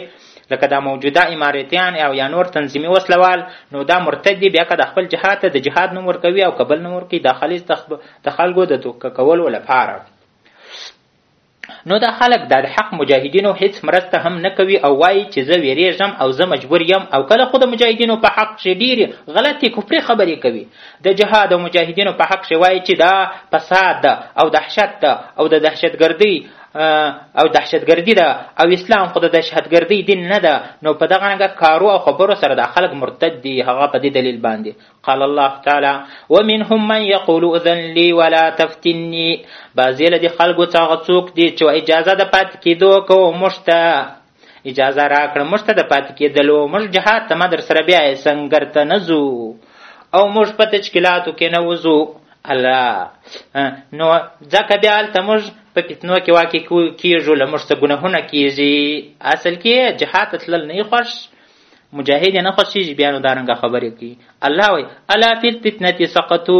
لکه دا موجوده امارتیان او یا نور تنظیمي وسلوال نو دا مرتد دي بیا که د خپل جهاد ته د جهاد نوم ورکوي او که بل نوم ورکوي دا خالص د خلکو د توکه کولو لپاره نو دا خلک دا د حق مجاهدینو هیڅ مرسته هم نه کوي او وایي چې زه ویریږم او زه مجبور یم او کله خو د مجاهدینو په حق کښې ډېرې غلطې کفري خبرې کوي د جهاد او مجاهدینو په حق کښې وایي چې دا فساد ده او دهشت ده او د دهشتګردۍ او دهشتګردي ده او اسلام خو د دهشتګردۍ دین نه ده نو په دغه رنګه کارو او خبرو سره دا خلک مرتد دي هغه په دې دلیل باندې قال الله تعالی ومنهم من یقول اذن لي ولا تفتني بعضې له دې خلکو څخه څوک دي چې اجازه د پاتې کېدو کوو موږ ته اجازه راکړه موږ ته د پاتې کېدلو موږ جهاد ته مه درسره بیایې سنګر ته نه ځو او موږ په تشکیلاتو کې نه وځو الله نو ځکه بیا هلته موږ په فتنو کې واقع کېږو له موږ څه ګناهونه کېږي اصل کې جهاد ته تلل نه خوښ مجاهد یې نه خوښېږي بیا نو دا رنګه خبرې کوي الله وایي الا فی الفتنة سقطو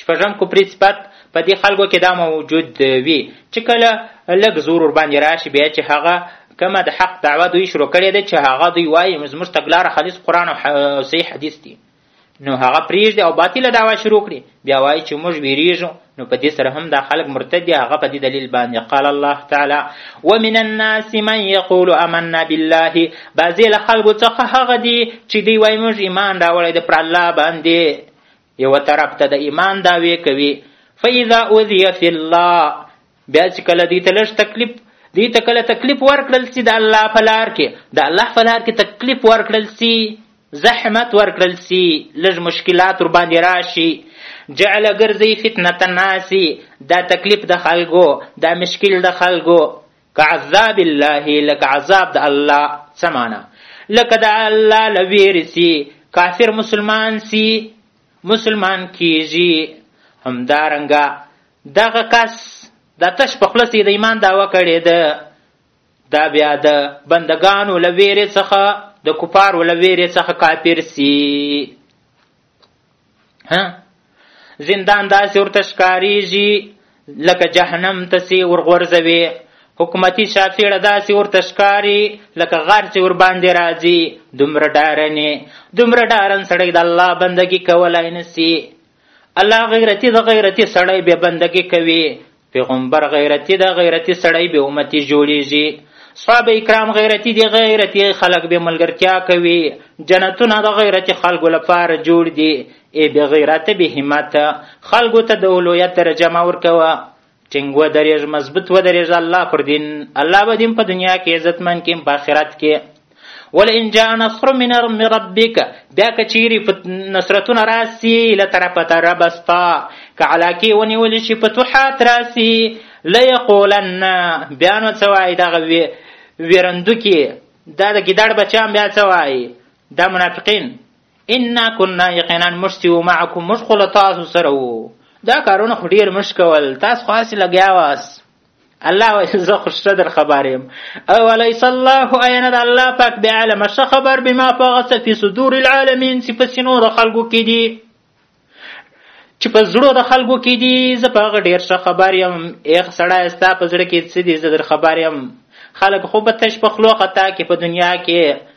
شپږم کفري صفت په دې خلکو کې دا موجود وي چې کله لږ زور ورباندې راشي بیا چې هغه کومه د حق دعوه دوی شروع کړې ده چې هغه دوی وایي زموږ تګلاره خالص قرآن او صحیح حدیث دي نو هغه پریږدي او باطله دعوه شروع کړي بیا وایي چې موږ ویریږو نو په دې سره هم دا خلک مرتد دي هغه په دې دلیل باندې قال الله تعالی ومن الناس من یقول امنا بالله بعضې له خلکو څخه هغه دي چې دوی وایي موږ ایمان راوړی د پر الله باندې یو طرف ته د ایمان دعوی کوي فاذا اوذی فی الله بیا چې کله دوی ته لږ تکلیف دوی ته کله تکلیف ورکړل سي د الله په لار کې د الله په لار کې تکلیف ورکړل سي زحمت ورکړل سي لږ مشکلات ور باندې راشي جعل ګرځي فتنه الناس دا تکلیف د خلکو دا مشکل د خلکو کعذاب الله لکه عذاب د الله څه معنا لکه د الله له ویرې سي کافر مسلمان سي مسلمان کیږي همدارنګه دغه کس د تش په خوله سي د ایمان دعوه کړې ده دا بیا د بندګانو له ویرې څخه د کفارو له ویرې څخه کافر سي ها زندان داسې ورته ښکاریږي لکه جهنم ته سي ورغورځوي حکومتي شافیړه داسې ورته ښکاري لکه غر چې ورباندې راځي دومره ډارنې دومره ډارن سړی د الله بندګي کولای نسی الله غیرتی د غیرتی سړی به بندګي کوي پیغمبر غیرتی ده غیرتی سړی به امتی جوړیږي صحابه کرام غیرتی دي غیرتی خلک به ملګرتیا کوي جنتونه د غیرتی خلکو لپاره جوړ دي ای به غیرت به همت خلکو ته د اولویت درجه ما ورکوه ټینګ ودرېږ مضبوط ودرېږ الله پر دین الله به دین په دنیا کې عزتمن کې په آخرت کې ول ان جاء نصر من ربك بیا کچيري نصرتونه راسي له طرفه تربستا کعلاکی ونیول شي فتوحات راسي ليقولن بیا نو څه وایي دغه ویرندو کې دا د ګیدړ بچیان بیا څه وایي دا منافقین انا كنا یقینا موږ چې وو معکم موږ خو له تاسو سره وو دا کارونه خو ډېر موږ کول تاسو خو هسې لګیا واست الله وایي زه خو شته در خبر یم اولیس الله ایا نه د الله پاک بعلمه ښه خبر بما په هغه څه فی صدور العالمین چې په سینو د خلکو کې دي چې په زړو د خلکو کې دي زه په هغه ډېر ښه خبر یم ایخ سړی ستا په زړه کې څه دي زه در خبر یم خلک خو به تش په خلو خطا کې په دنیا کې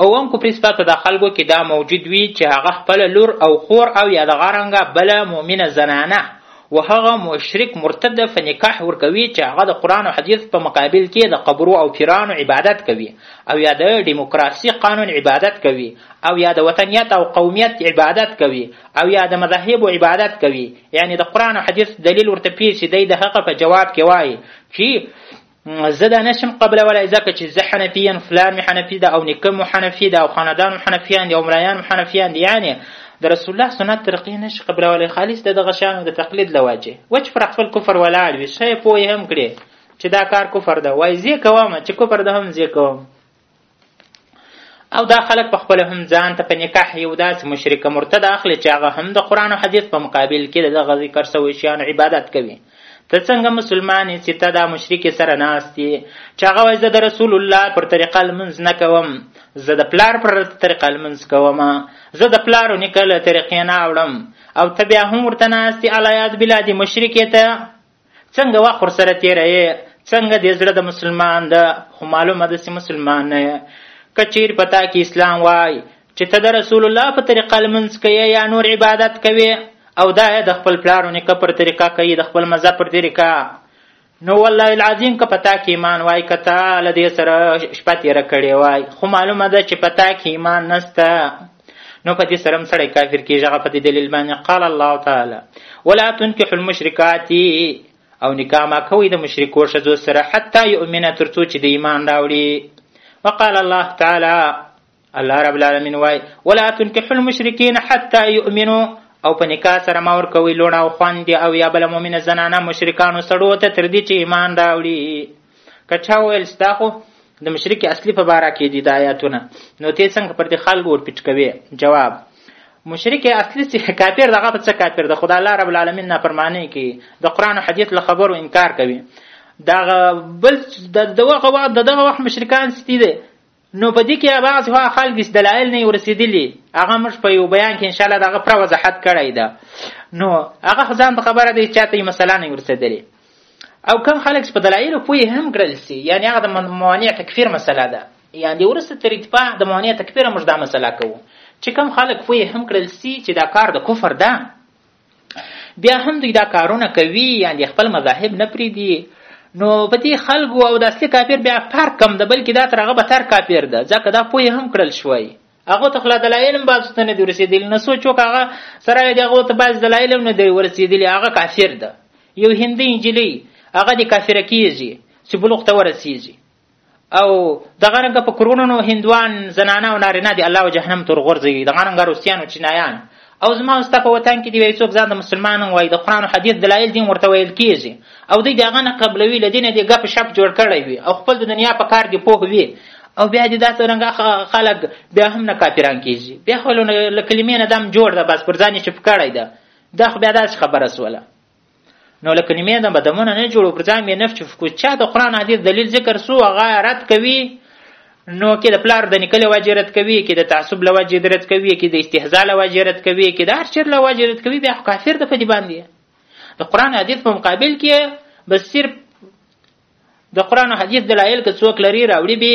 او هم کو پریس پته د خلکو کې دا موجود وي چې هغه خپل لور او خور او یا د غرنګه بل مؤمنه زنانه و هغه مشرک مرتد په نکاح ورکوي چې هغه د قران او حدیث په مقابل کې د قبرو او پیرانو عبادت کوي او یا د دیموکراسي قانون عبادت کوي او یا د وطنیت او قومیت عبادت کوي او یا د مذاهب عبادت کوي یعنی د قران او حدیث دلیل ورته پیښ دی د هغه په جواب کې وایي چې زه دا نشم قبلولی ځکه چې زه حنفي یم فلان مې حنفي ده او نیکه مو حنفي ده او خاندان مو حنفیان دي او ملایان مو حنفیان دي یعنې د رسول الله سنت طریقې نشي قبلولی خالص د دغه شیانو د تقلید له وجې و چې پر خپل کفر ولاړ وي ښه یې پوه هم کړې چې دا کار کفر ده وایي زه کوم چې کفر ده هم زه کوم او دا خلک په خپل هم ځان ته په نکاح یو داسې مشرک مرتد اخلي چې هغه هم د قرآن او حدیث په مقابل کې د دغه ذکر سوی شیان عبادت کوي ته څنګه مسلمان یې چې ته دا مشرک سره ناست یې چې هغه وایي زه د رسول الله پر طریقه لمونځ نه کوم زه د پلار پر طریقه لمونځ کوم زه د پلار او نیکه له طریقې نه اوړم او ته بیا هم ورته ناست یې الایاذ بالله دې مشرک یې ته څنګه وخت ورسره تېروې څنګه دې زړه د مسلمان ده خو معلومه ده چې مسلمان نه یې که چیرې په تا کې اسلام وای چې ته د رسول الله په طریقه لمونځ کوې یا نور عبادت کوې او دا د خپل پلار او نیکه پر طریقه کوي د خپل مذهب پر طریقه نو والله العظیم که پتا کې ایمان وای که تا له دې سره شپه تېره کړې وای خو معلومه ده چې پتا کې ایمان نسته نو په دې سره هم سړی کافر کېږي هغه په دې دلیل باندې قال الله تعالی ولا تنکحوا المشرکات او نکاح ما کوئ د مشرکو ښځو سره حتی یؤمنه تر څو چې د ایمان راوړي وقال الله تعالی الله رب العالمین وای ولا تنکحوا المشرکین حتی یؤمنو او په نکاح سره ما ورکوي لوڼه او خوند او یا بله مؤمنه زنانه مشرکانو سړو ته تر دې چې ایمان راوړي که چا وویل چې دا خو د مشرک اصلي په باره کې دي دا آیاتونه نو ته څنګه پر دې خلکو ورپیټ کوې جواب مشرک اصلي چې کافر دغه په څه کافر د خدای الله رب العالمین نافرماني کوي د قرآن او حدیث له خبرو انکار کوي دغه بل دغه وخت دغه وخت مشرکان ستي دي نو په دې کې بعضې هغه خلک چې دلایل نه یې ورسېدلي هغه موږ په یو بیان کې انشاءالله د هغه پوره وضاحت کړی ده نو هغه خو ځان ته خبره دی چا ته یې مسله نه یې ورسېدلې او کم خلک چې په دلایلو پوه هم کړل سي یعنې هغه د موانع تکفیر مسله ده یعنې وروسته تر اتباع د موانع تکفیره موږ دا مسله کوو چې کم خلک پوه هم کړل سي چې دا کار د کفر ده بیا هم دوی دا کارونه کوي یعنې خپل مذاهب نه پریږدي نو په دې خلکو او د اصلي کافر بیا فرق کم ده بلکې دا تر هغه بتر کافر ده ځکه دا پوه هم کړل شوی هغه ته خلا دلایل هم بعضو ته نه دي رسېدلي نه څو چوک هغه سره د هغو ته بعضې دلایل هم نه دي ورسېدلي هغه کافر ده یو هندي نجلۍ هغه دې کافره کېږي چې بلوغ ته ورسېږي او دغه رنګ په کرونو هندوان زنانه او نارینه دی الله جهنم تور غورځوي دغه رنګ روسیان او چینایان او زما ستا په وطن کې دی وایي څوک ځان د مسلمان وایي د قرآن او حدیث دلایل دین ورته ویل کیږي او دوی د هغه نه قبلوي له دې نه دې ګپ شپ جوړ کړی وي او خپل د دنیا په کار دې پوه وي او بیا دې داسې رنګه خلک بیا هم نه کافران کیږي بیا خو له کلمې نه دم جوړ ده بس پر ځان یې چپ کړی ده دا خو بیا داسې خبره سوله نو له کلمې نه به دمونه نه جوړو پر ځان به نفچ فکو چا د قرآن حدیث دلیل ذکر سو هغه رد کوي نو کې د پلار د نیکه له وجې رد کوي کې د تعصب له وجې رد کوي کې د استهزا له وجې رد کوي کې د هر چېر له وجې رد کوي بیا خو کافر ده په دې باندې د قرآن حدیث په مقابل کې به صرف د قرآن حدیث دلایل که څوک لري راوړي به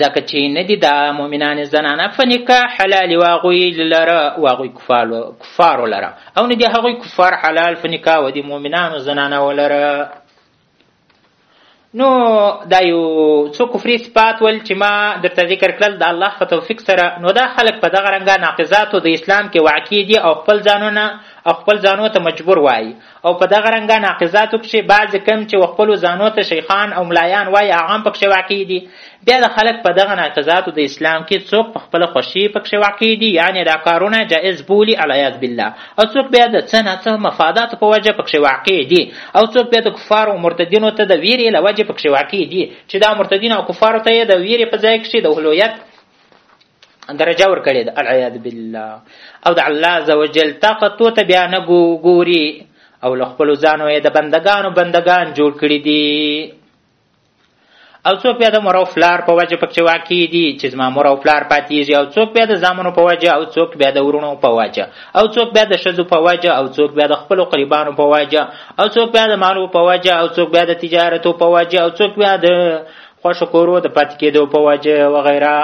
ځکه چې نه دي دا مؤمنانې زنانه په نکاح حلالې و هغوی لره و هغوی کفارو لره او نه دي هغوی کفار حلال په نکاح و دي مؤمنانو زنانه ولره نو دا یو څو کفري صفات ول چې ما درته ذکر کړل د الله په توفیق سره نو دا خلک په دغه رنګه ناقضاتو د اسلام کې واقع دي او خپل ځانونه او خپل ځانو ته مجبور وایي او په دغه رنګه ناقضاتو کښې بعضې کم چې و خپلو ځانو ته شیخان او ملایان وایي هغه هم پکښې واقع دي بیا د خلک په دغه ناقضاتو د اسلام کې څوک په خپله خوښي پکښې واقع دي یعنې دا کارونه جائز بولي العیاذ بالله او څوک بیا د څه نه څه مفاداتو په وجه پکښې واقع دي او څوک بیا د کفارو او مرتدینو ته د ویرې له وجې پکښې واقع دي چې دا مرتدین او کفارو ته یې د ویرې په ځای کښې د اولویت درجه ور کړې ده العیاذ بالله او د الله عز وجل طاقت ته بیا نه ګوري او له خپل ځانو یې د بندگانو بندگان جوړ کړي دي او څوک بیا د مور او پلار په وجه پکې واقع دي چې زما مور او پلار پاتېږي او څوک بیا د زامنو په وجه او څوک بیا د ورونو په وجه او څوک بیا د ښځو په وجه او څوک بیا د خپلو قریبانو په وجه او څوک بیا د مالو په وجه او څوک بیا د تجارتو په وجه او څوک بیا د خوښو کورو د پاتې کېدو په وجه وغیره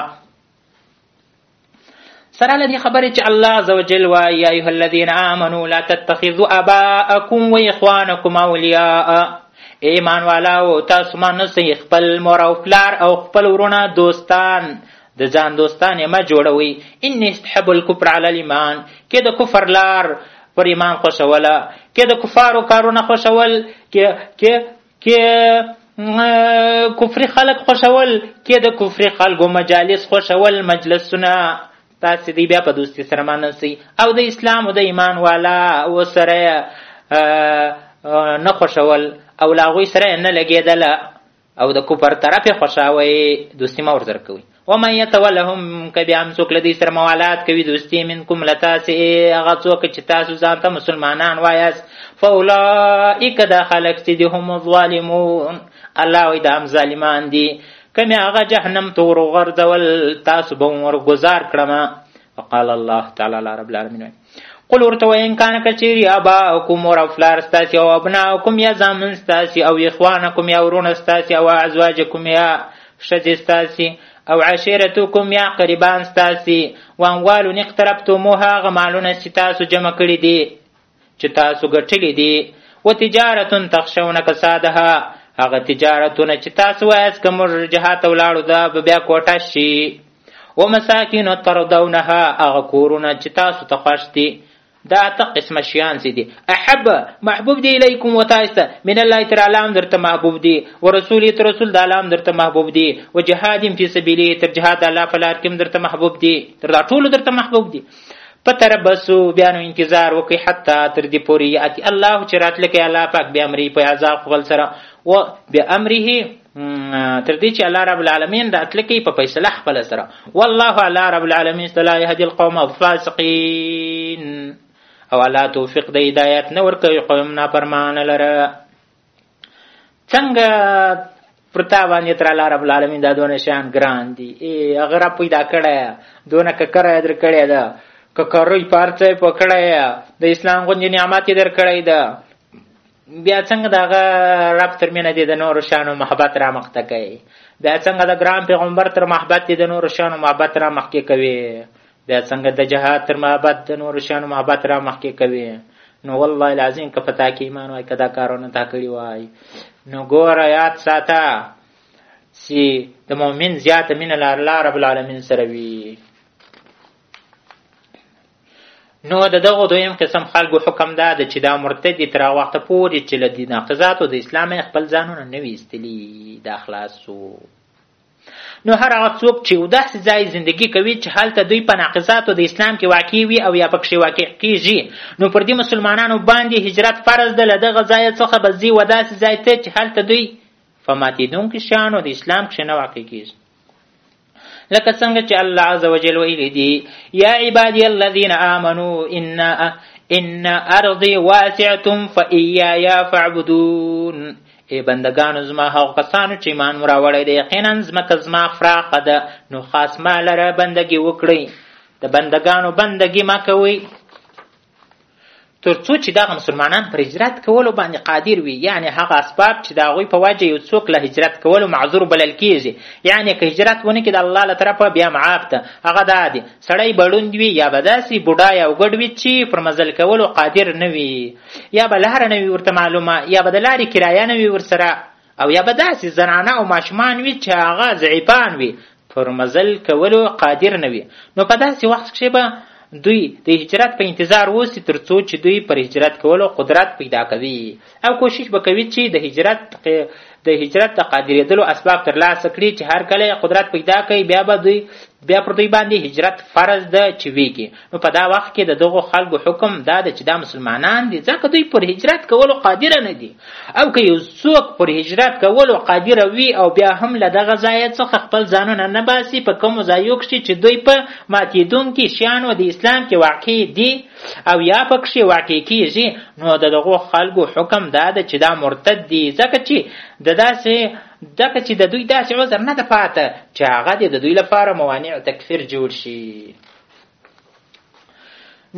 سره لدی خبرې چې الله عز وجل وایي یا ایها الذین آمنو لا تتخذوا اباءکم و اخوانکم اولیاء ایمان والاو تاسو ما نسئ خپل مور او پلار او خپل ورونه دوستان د ځان دوستان یې مه جوړوئ ان استحب الکفر علی الايمان کې د کفر لار پر ایمان خوښوله کې د کفارو کارونه خوښول کې کې کفري خلک خوشول کې د کفري خلکو مجالس خوشول مجلسونه تاسې دی بیا په دوستي سره مانسئ او د اسلام او د ایمان والا و سره نه خوشول او له هغوی سره نه لګېدله او د کفر طرف یې خوښاوه دوستي مه ورسره کوئ ومن يتولهم کبيام څوک لدی سره موالات کوي دوستي منکم لتاسې هغه څوک چې تاسو ځان ته مسلمانان وایاست فاولئک دا خلک چې دي هم ظالمون الله وایي دا هم ظالمان دي کمې هغه جهنم ته ورغورځول تاسو به ورګزار کړم فقال الله تعالی الله رب العالمین وایي قل ورته وایي ان کان که چیري اباؤکم مور او پلار ستاسې او ابناؤکم یا زامن ستاسې او اخوانکم یا ورونه ستاسې او ازواجکم یا ښځې ستاسې او عشیرتکم یا قریبان ستاسې واموال اقتربتموها هغه مالونه چې تاسو جمع کړي دي چې تاسو ګټلې دي و تجارت تخشون کسادها هغه تجارتونه چې تاسو وایس کوم جهاد ولاړو دا به بیا کوټه شي و مساکین ترضونها هغه کورونه چې تاسو ته خوښ دي دا ته قسم شیان سي دي احب محبوب دي الیکم وتاسو من الله تعالی لام درته محبوب دي ورسول تر رسول د لام درته محبوب دي وجهاد فی سبیله تر جهاد الله فلار کوم درته محبوب دي تر ټولو درته محبوب دي فتربصو بیا نو انتظار وکړئ حتی تر دې پورې یاتي الله چې راتله کوي الله پاک بیا امرې په عذاب خپل سره و بیا امره تر دې چې الله رب العالمین راتله کوي په فیصله خپل سره والله علی رب العالمین لا يهدي القوم الفاسقین او الله توفیق د هدایت نه ورکوي قوم نافرمانه لره څنګه پرتا باندې تر الله رب العالمین دا دونه شان ګران دي ای هغه را پیدا کړی دونه ککره در کړی ده ککرې پارته پکړی د اسلام غوندې نعمت یې در کړی ده بیا څنګه دغه رب تر مینه دې د نورو شانو محبت را مخته کوي بیا څنګه د ګران پیغمبر تر محبت دې د نورو شانو محبت را مخکې کوي بیا څنګه دجهاد تر محبت د نورو شیانو محبت را مخکې کوي نو والله العظیم که په تا کې ایمان وای که دا کارونه تا کړي وای نو ګوره یاد ساته چې د مؤمن زیاته مینه له الله رب العالمین سره وي نو د دغو دویم قسم خلکو حکم دا ده چې دا مرتد دي تر هغه وخته پورې چې له دې ناقضاتو د اسلامه یې خپل ځانونه نه وي ایستلي دا خلاص سو نو هر هغه څوک چې یو داسې ځای زندگی کوي چې هلته دوی په ناقضاتو د اسلام کې واقع وي او یا پکښې واقع کیږي نو پر دې مسلمانانو باندې هجرت فرض ده له دغه ځای څخه به ځي و داسې ځای ته چې هلته دوی په ماتېدونکو شیانو د اسلام کښې نه واقع کیږي لکه څنګه چې الله عز وجل ویلي دي یا عبادی الذین آمنو ان ان ارضی واسعه فایا فاعبدون ای بندګانو زما هغو کسانو چې ایمان مو راوړی دی یقینا ځمکه زما فراخه ده نو خاص ما لره بندګي وکړئ د بندګانو بندګي مه کوئ تر څو چې دغه مسلمانان پر هجرت کولو باندې قادر وي یعنی هغه اسباب چې د هغوی په وجه یو څوک له هجرت کولو معذور بلل کیږي یعنی که هجرت ونه کړي د الله له طرفه بیا معاف ده هغه دا دی سړی به ړوند وي یا به داسې بوډا یا وګډ وي چې پر مزل کولو قادر نه وي یا به لاره نه وي ورته معلومه یا به د لارې کرایه نه وي ورسره او یا به داسې زنانه او ماشومان وي چې هغه ضعیفان وي پر مزل کولو قادر نه وي نو په داسې وخت کښې به دوی د هجرت په انتظار اوسي تر څو چې دوی پر هجرت کولو قدرت پیدا کوي او کوشش به کوي چې د هجرت د هجرت د قادرېدلو اسباب ترلاسه کړي چې هر کله یې قدرت پیدا کوي بیا به دوی بیا پر دوی باندې هجرت فرض ده چې ویږي نو په دا وخت کې د دغو خلکو حکم دا ده چې دا مسلمانان دي ځکه دوی پر هجرت کولو قادر نه دي او که یو څوک پر هجرت کولو قادر وي او بیا هم له دغه ځایه څخه خپل ځانونه نه باسي په کومو ځایو کښې چې دوی په ماتېدونکي شیانو د اسلام کې واقع دي او یا پکښې واقع کیږي نو د دغو خلکو حکم دا ده چې دا مرتد دي ځکه چې د داسې ځکه چې د دوی داسې عذر نه ده پاته چې هغه د دوی لپاره موانع تکفیر جوړ شي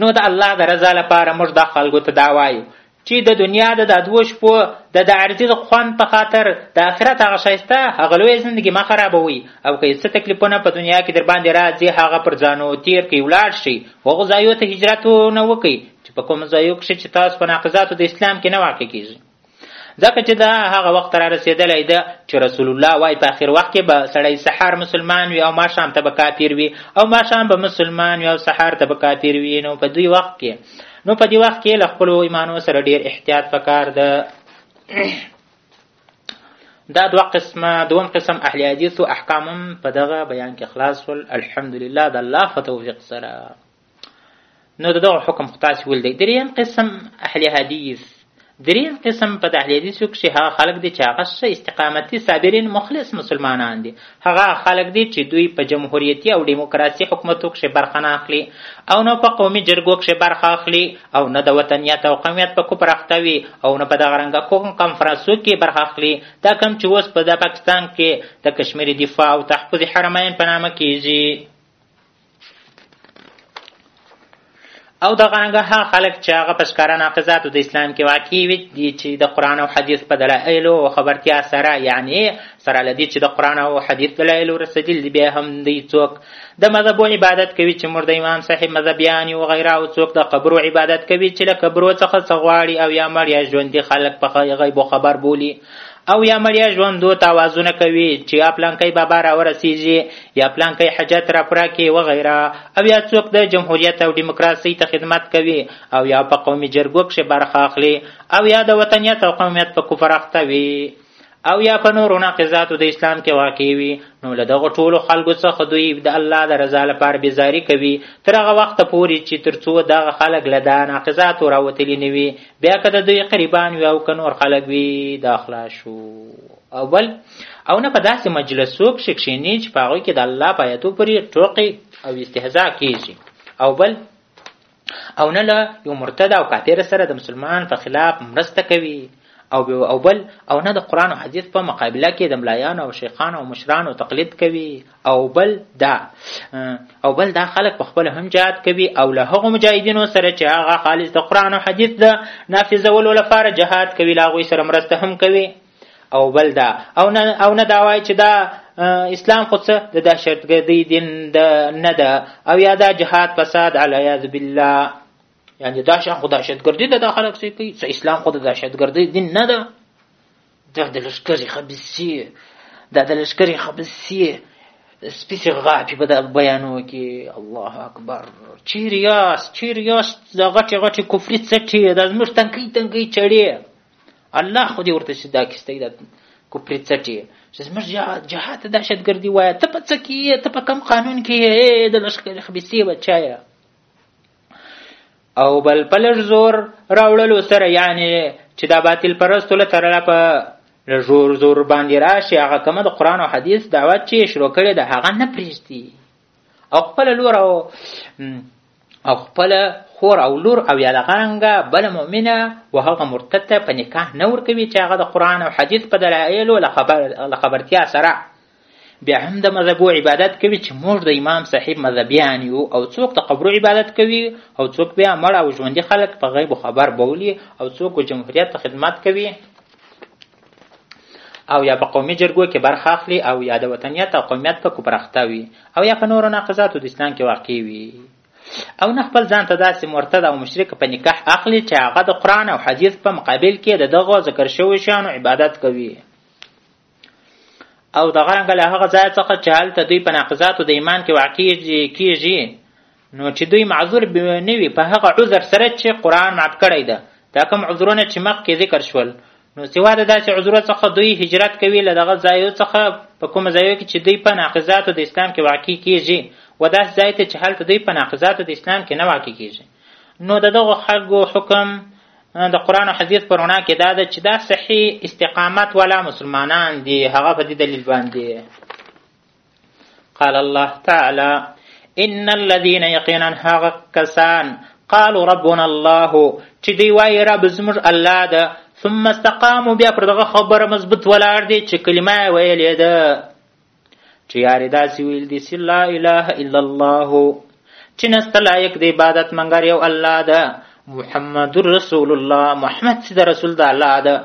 نو د الله د رضا لپاره موږ دا خلکو ته دا وایو چي د دنیا د دا دوو شپو د د عارضي د خوند په خاطر د آخرت هغه شایسته هغه لویه زندګي مه خرابوي او که یې څه تکلیفونه په دنیا کې در باندې راځي هغه پر ځانو تیر کړئ ولاړ شئ هغو ځایو ته هجرت نه وکړئ چې په کومو ځایو کښې چې تاسو په ناقضاتو د اسلام کې نه واقع کیږي ځکه چې دا هغه وخت را رسېدلی ده چې رسول الله وایي په اخر وخت کې به سړی سحر مسلمان وي او ماښام ته به کافر وي او ماښام به مسلمان وي او سحر ته به کافر وي نو په دوی وخت کې نو په دې وخت کې له خپلو ایمانو سره ډیر احتیاط پکار ده دا دوه قسمه دوم قسم اهل حدیث او احکام په دغه بیان کې خلاص ول الحمدلله د الله په توفیق سره نو دغه حکم خو تاسو ول دی دریم قسم اهل حدیث دریم قسم په اهل حدیثو کښې هغه خلق دي چې هغه ښه استقامتي صابرین مخلص مسلمانان دي هغه خلق دي چې دوی په جمهوریتي او دیموکراسي حکومتو کښې برخه نه اخلي او نه په قومي جرګو کښې برخه اخلي او نه د وطنیت او قومیت په کوپر اخته وي او نه په دغه رنګه کوم کنفرانسو کښې برخه اخلي دا کم چې اوس په دا پاکستان کښې د کشمیر دفاع او تحفظ حرمین په نامه کیږي او د غنګه هغه خلک چې هغه په ښکاره ناقضاتو د اسلام کې واقع وي دي چې د قرآن او حدیث په دلایلو او خبرتیا سره یعنې سره له دې چې د قرآن او حدیث دلایلو رسېدل دي بیا هم دوی څوک د مذهبو عبادت کوي چې مرده امام صاحب مذهبیان او غیره او څوک د قبرو عبادت کوي چې له قبرو څخه څه غواړي او یا مړ یا ژوندي خلک په غیبو خبر بولي او یا مړیا ژوندو ته آوازونه کوي چې یا پلانکی بابا راورسیږي یا پلانکی حاجت را پوره کې وغیره او یا څوک د جمهوریت او دیموکراسۍ ته خدمت کوي او یا په قومي جرګو کښې برخه اخلي او یا د وطنیت او قومیت په کفر اخته وي او یا په نورو ناقضاتو د اسلام کې واقع وي نو له دغو ټولو خلکو څخه دوی د الله د رضا لپاره بېزاري کوي تر هغه وخته پورې چې تر څو دغه خلک له دا ناقضاتو راوتلي نه وي بیا که د دوی قریبان وي او که نور خلک وي دا خلاص شو او بل او نه په داسې مجلسو کښې کښېني چې په هغوی کې د الله په آیتو پورې ټوقې او استهزا کېږي او بل او نه له یو مرتد او کافر سره د مسلمان په خلاف مرسته کوي او او بل او نه د قرآن او حدیث په مقابله کې د ملایانو او شیخانو او مشرانو تقلید کوي او بل دا او بل دا خلک په خپل هم جهاد کوي او له هغو مجاهدینو سره چې هغه خالص د قرآن او حدیث د نافذولو لپاره جهاد کوي له هغوی سره مرسته هم کوي او بل دا او نه او نه دا وایي چې دا اسلام خو څه د دهشتګردۍ دین د نه ده او یا دا جهاد فساد علیاذ بالله یعنې دا شان خو دهشتګردي ده دا خلک څه کوي څه اسلام خو د دهشتګردۍ دین نه ده دا د لشکرې خبیثې دا د لشکرې خبیثې سپي سرغاپي په دا بیانو کې الله اکبر چیرې یاست چیرې یاست دا غټې غټې کفري څټې دا زموږ تنکۍ تنکۍ چړې الله خو دې ورته چې دا کیسته دا کفري څټې چې زموږ جهاد ته دهشتګردي وایه ته په څه کې یې ته په کم قانون کې یې د لشکرې خبیثې بچایه او بل په لږ زور راوړلو سره یعنې چې دا باطل پرستو له ترله په لږور زور باندې راشي هغه کومه د قرآن او حدیث دعوت چې شروع کړې ده هغه نه پرېږدي او خپله لور او او خپل خور او لور او یا دغه رنګه بل مؤمنه و هغه مرتد ته په نکاح نه ورکوي چې هغه د قرآن او حدیث په دلایلو له خبرتیا سره بیا هم د مذهبو عبادت کوي چې موږ د امام صاحب مذهبیان یو او څوک د قبرو عبادت کوي او څوک بیا مړ او ژوندي خلک په غیبو خبر بولي او څوک جمهوریت ته خدمت کوي او یا په قومي جرګو کې برخه اخلي او یا د وطنیت او قومیت په کوپر اخته وي او یا په نورو ناقضاتو د اسلام کې واقع وي او نه خپل ځان ته داسې مرتد او مشرک په نکاح اخلي چې هغه د قرآن او حدیث په مقابل کې د دغو ذکر شویو شیانو عبادت کوي او دغه رنګ له هغه ځای څخه چې هلته دوی په ناقضاتو د ایمان کې واقع کیږي نو چې دوی معذور نه وي په هغه عذر سره چې قرآن معاف کړی ده دا کوم عذرونه چې مخکې ذکر شول نو سوا د داسې عذرو څخه دوی هجرت کوي له دغه ځایو څخه په کوم ځایو کې چې دوی په ناقضاتو د اسلام کې واقع کیږي و داسې ځای ته چې هلته دوی په ناقضاتو د اسلام کې نه واقع کیږي نو د دغو خلکو حکم د قرآن او حدیث په رڼا کې دا ده چې دا صحیح استقامت والا مسلمانان دي هغه په دې دلیل باندې قال الله تعالی ان الذين يقينا هغه کسان قالوا ربنا الله چې دی وایي رب زموږ الله ده ثم استقاموا بیا پر دغه خبره مضبوط ولاړ دي چې کلمه یې ویلې ده چې یارې داسې ویل دي چې لا اله الا الله چې نسته لایق د عبادت منګر یو الله ده محمد رسول الله محمد چې د رسول د الله ده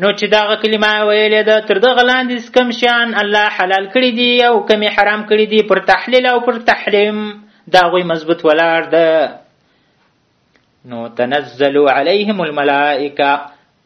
نو چې دغه کلمه ویلې ده تر دغه لاندې کوم شیان الله حلال کړي دي او کمې حرام کړي دي پر تحلیل او پر تحریم د هغوی مضبوط ولاړ ده نو تنزل علیهم الملائکه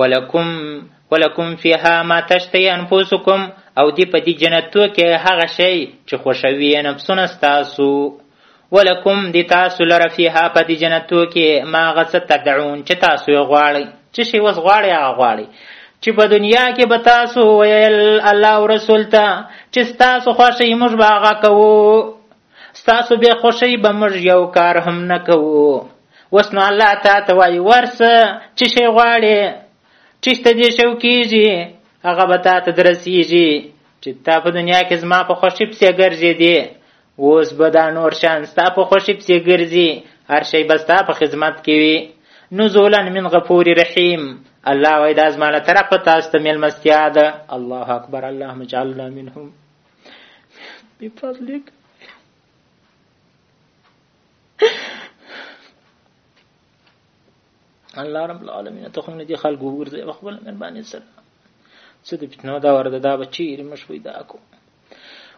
ولکم ولکم فیها ما تشتی انفسکم او دی په دې جنتو کې هغه شی چې خوښوي نفسونه ستاسو ولکم دی تاسو لره فیها په دې جنتو کې ما هغه څه تدعون چې تاسو یې غواړئ څه شی اوس غواړئ هغه غواړئ چې په دنیا کې به تاسو ویل الله او رسول ته چې ستاسو خوښه یې موږ به هغه کوو ستاسو بې خوښۍ به موږ یو کار هم نه کوو اوس نو الله تا ته وایي ورسه چې شی غواړې ټیش ته دې شو کېږي هغه به تا ته درسېږي چې تا په دنیا کې زما په خوښۍ پسې ګرځېدې اوس به دا نور شان ستا په خوښۍ پسې ګرځي هر شی به ستا په خدمت کې وي نزولا من غفور رحیم الله وای دا زما له طرفه تاسو ته میلمستیا ده الله اکبر اللهم اجعلنا منهم بفضلك الله رب العالمین ته خو نه دي خلکو وګرځي په خپل مهرباني سره څه د فتنو دا ورده دا به چیرې موږ پیدا کو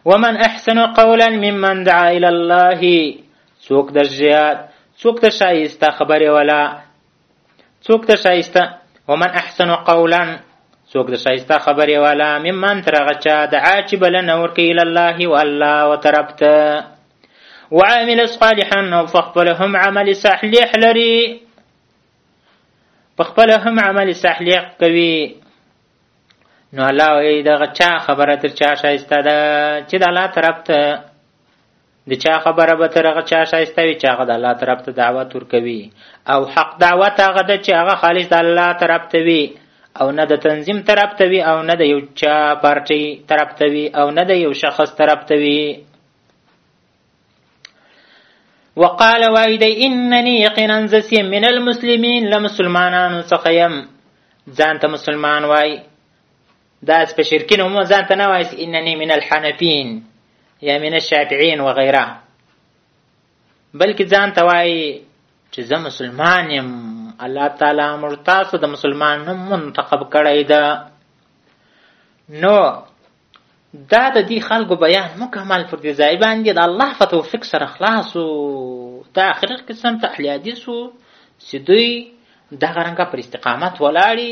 ومن احسن قولا ممن دعا الى الله څوک د زیات څوک د شایسته خبرې ولا څوک د شایسته ومن احسن قولا څوک د شایسته خبرې والا ممن تر هغه چا دعا چې بلنه ورکوي الی الله و الله و طرف ته وعامل صالحا او په خپله هم عمل صالح لري په خپله هم عمل صالح کوي نو الله وایي دغه چا خبره تر چا شایسته ده چې د الله طرف ته د چا خبره به تر هغه چا شایسته وي چې هغه د الله طرف ته دعوت ورکوي او حق دعوت هغه ده چې هغه خالص د الله طرف ته وي او نه د تنظیم طرف ته وي او نه د یو چا پارټي طرف ته وي او نه د یو شخص طرف ته وي وقال وای دی اننی یقینا زسیم من المسلمین لمسلمانانو څخه یم ځان ته مسلمان وای داس په شرکي نومونه ځان ته نه وایي چې انني من الحنفین یا من الشافعین وغیره بلکې ځان ته وایي چې زه مسلمان یم الله تعالی موږ تاسو د مسلمان نوم منتخب کړی ده نو دا د دې خلکو بیان مکمل پر دې ځای باندې د الله په توفیق سره خلاص و دا آخري قسم ته اهل حدیث و چې دوی دغه رنګه پر استقامت ولاړي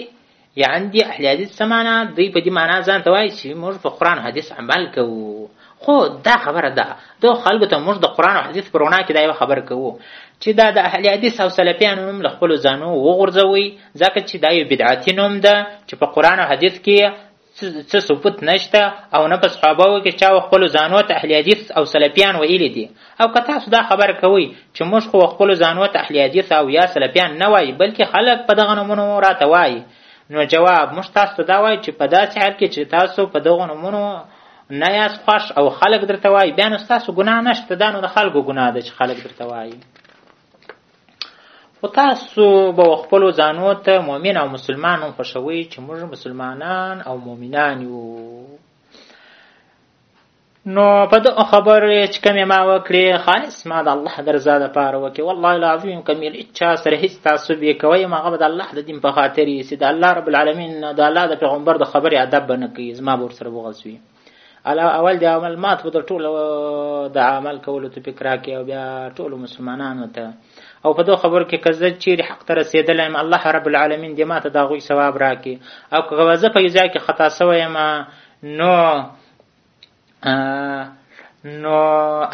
یعنې د اهل حدیث څه معنا دوی په دې معنا ځان ته وایي چې موږ په قرآن او حدیث عمل کوو خو دا خبره ده دغو خلکو ته موږ د قرآن او حدیث په رڼا کې دا یوه خبره کوو چې دا د اهل حدیث او سلفیانو نوم له خپلو ځانو وغورځوئ ځکه چې دا یو بدعتي نوم ده چې په قرآن او حدیث کې څه ثبوت نشته او نه په صحابه کې چا خپل ځانو ته اهل حدیث او سلفیان ویلي دي او که تاسو دا خبره کوي چې موږ خو خپل ځانو ته اهل حدیث او یا سلفیان نه وایي بلکې خلک په دغه نومونو راته وایي نو جواب موږ تاسو ته دا وایي چې په داسې حال کې چې تاسو په دغه نومونو نه یاست خوښ او خلک درته وایي بیا نو ستاسو ګناه نشته دا نو د خلکو ګناه ده چې خلک درته وایي خو تاسو به خپلو ځانو ته مؤمن او مسلمان هم خوښوئ چې موږ مسلمانان او مؤمنان یو نو په دغه خبرې چې کومې ما وکړې خالص ما د الله د رضا دپاره وکړې والله العظیم که مې له چا سره هېڅ تعصب یې کوی یم هغه به د الله د دین په خاطر یې چې د الله رب العالمین د الله د پیغمبر د خبرې ادب به نه کوي زما به ورسره بغض وي علاوه اول د عمل مات په ټول د عمل کولو ته فکر راکې او بیا ټول مسلمانانو ته او په دوه خبر کې کزه چیرې حق ته رسیدل یم الله رب العالمین دې ماته دا غوي ثواب راکې او که غوازه په ځای کې خطا سوی یم نو نو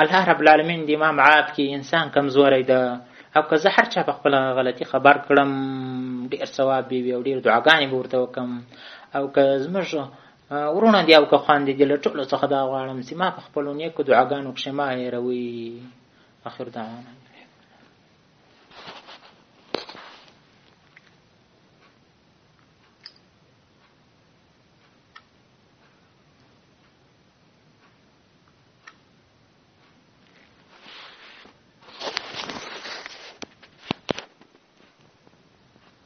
الله رب العالمین دې ما معاف کې انسان کمزوری ده او که زه هر چا په خپل غلطي خبر کړم ډیر ثواب به وي او ډیر دعاګانې به ورته وکم او که زموږ ورونه دی او که خوندې دي له ټولو څخه دا غواړم چې ما په خپلو نیکو دعاګانو کښې ما هېروي اخر دعوانا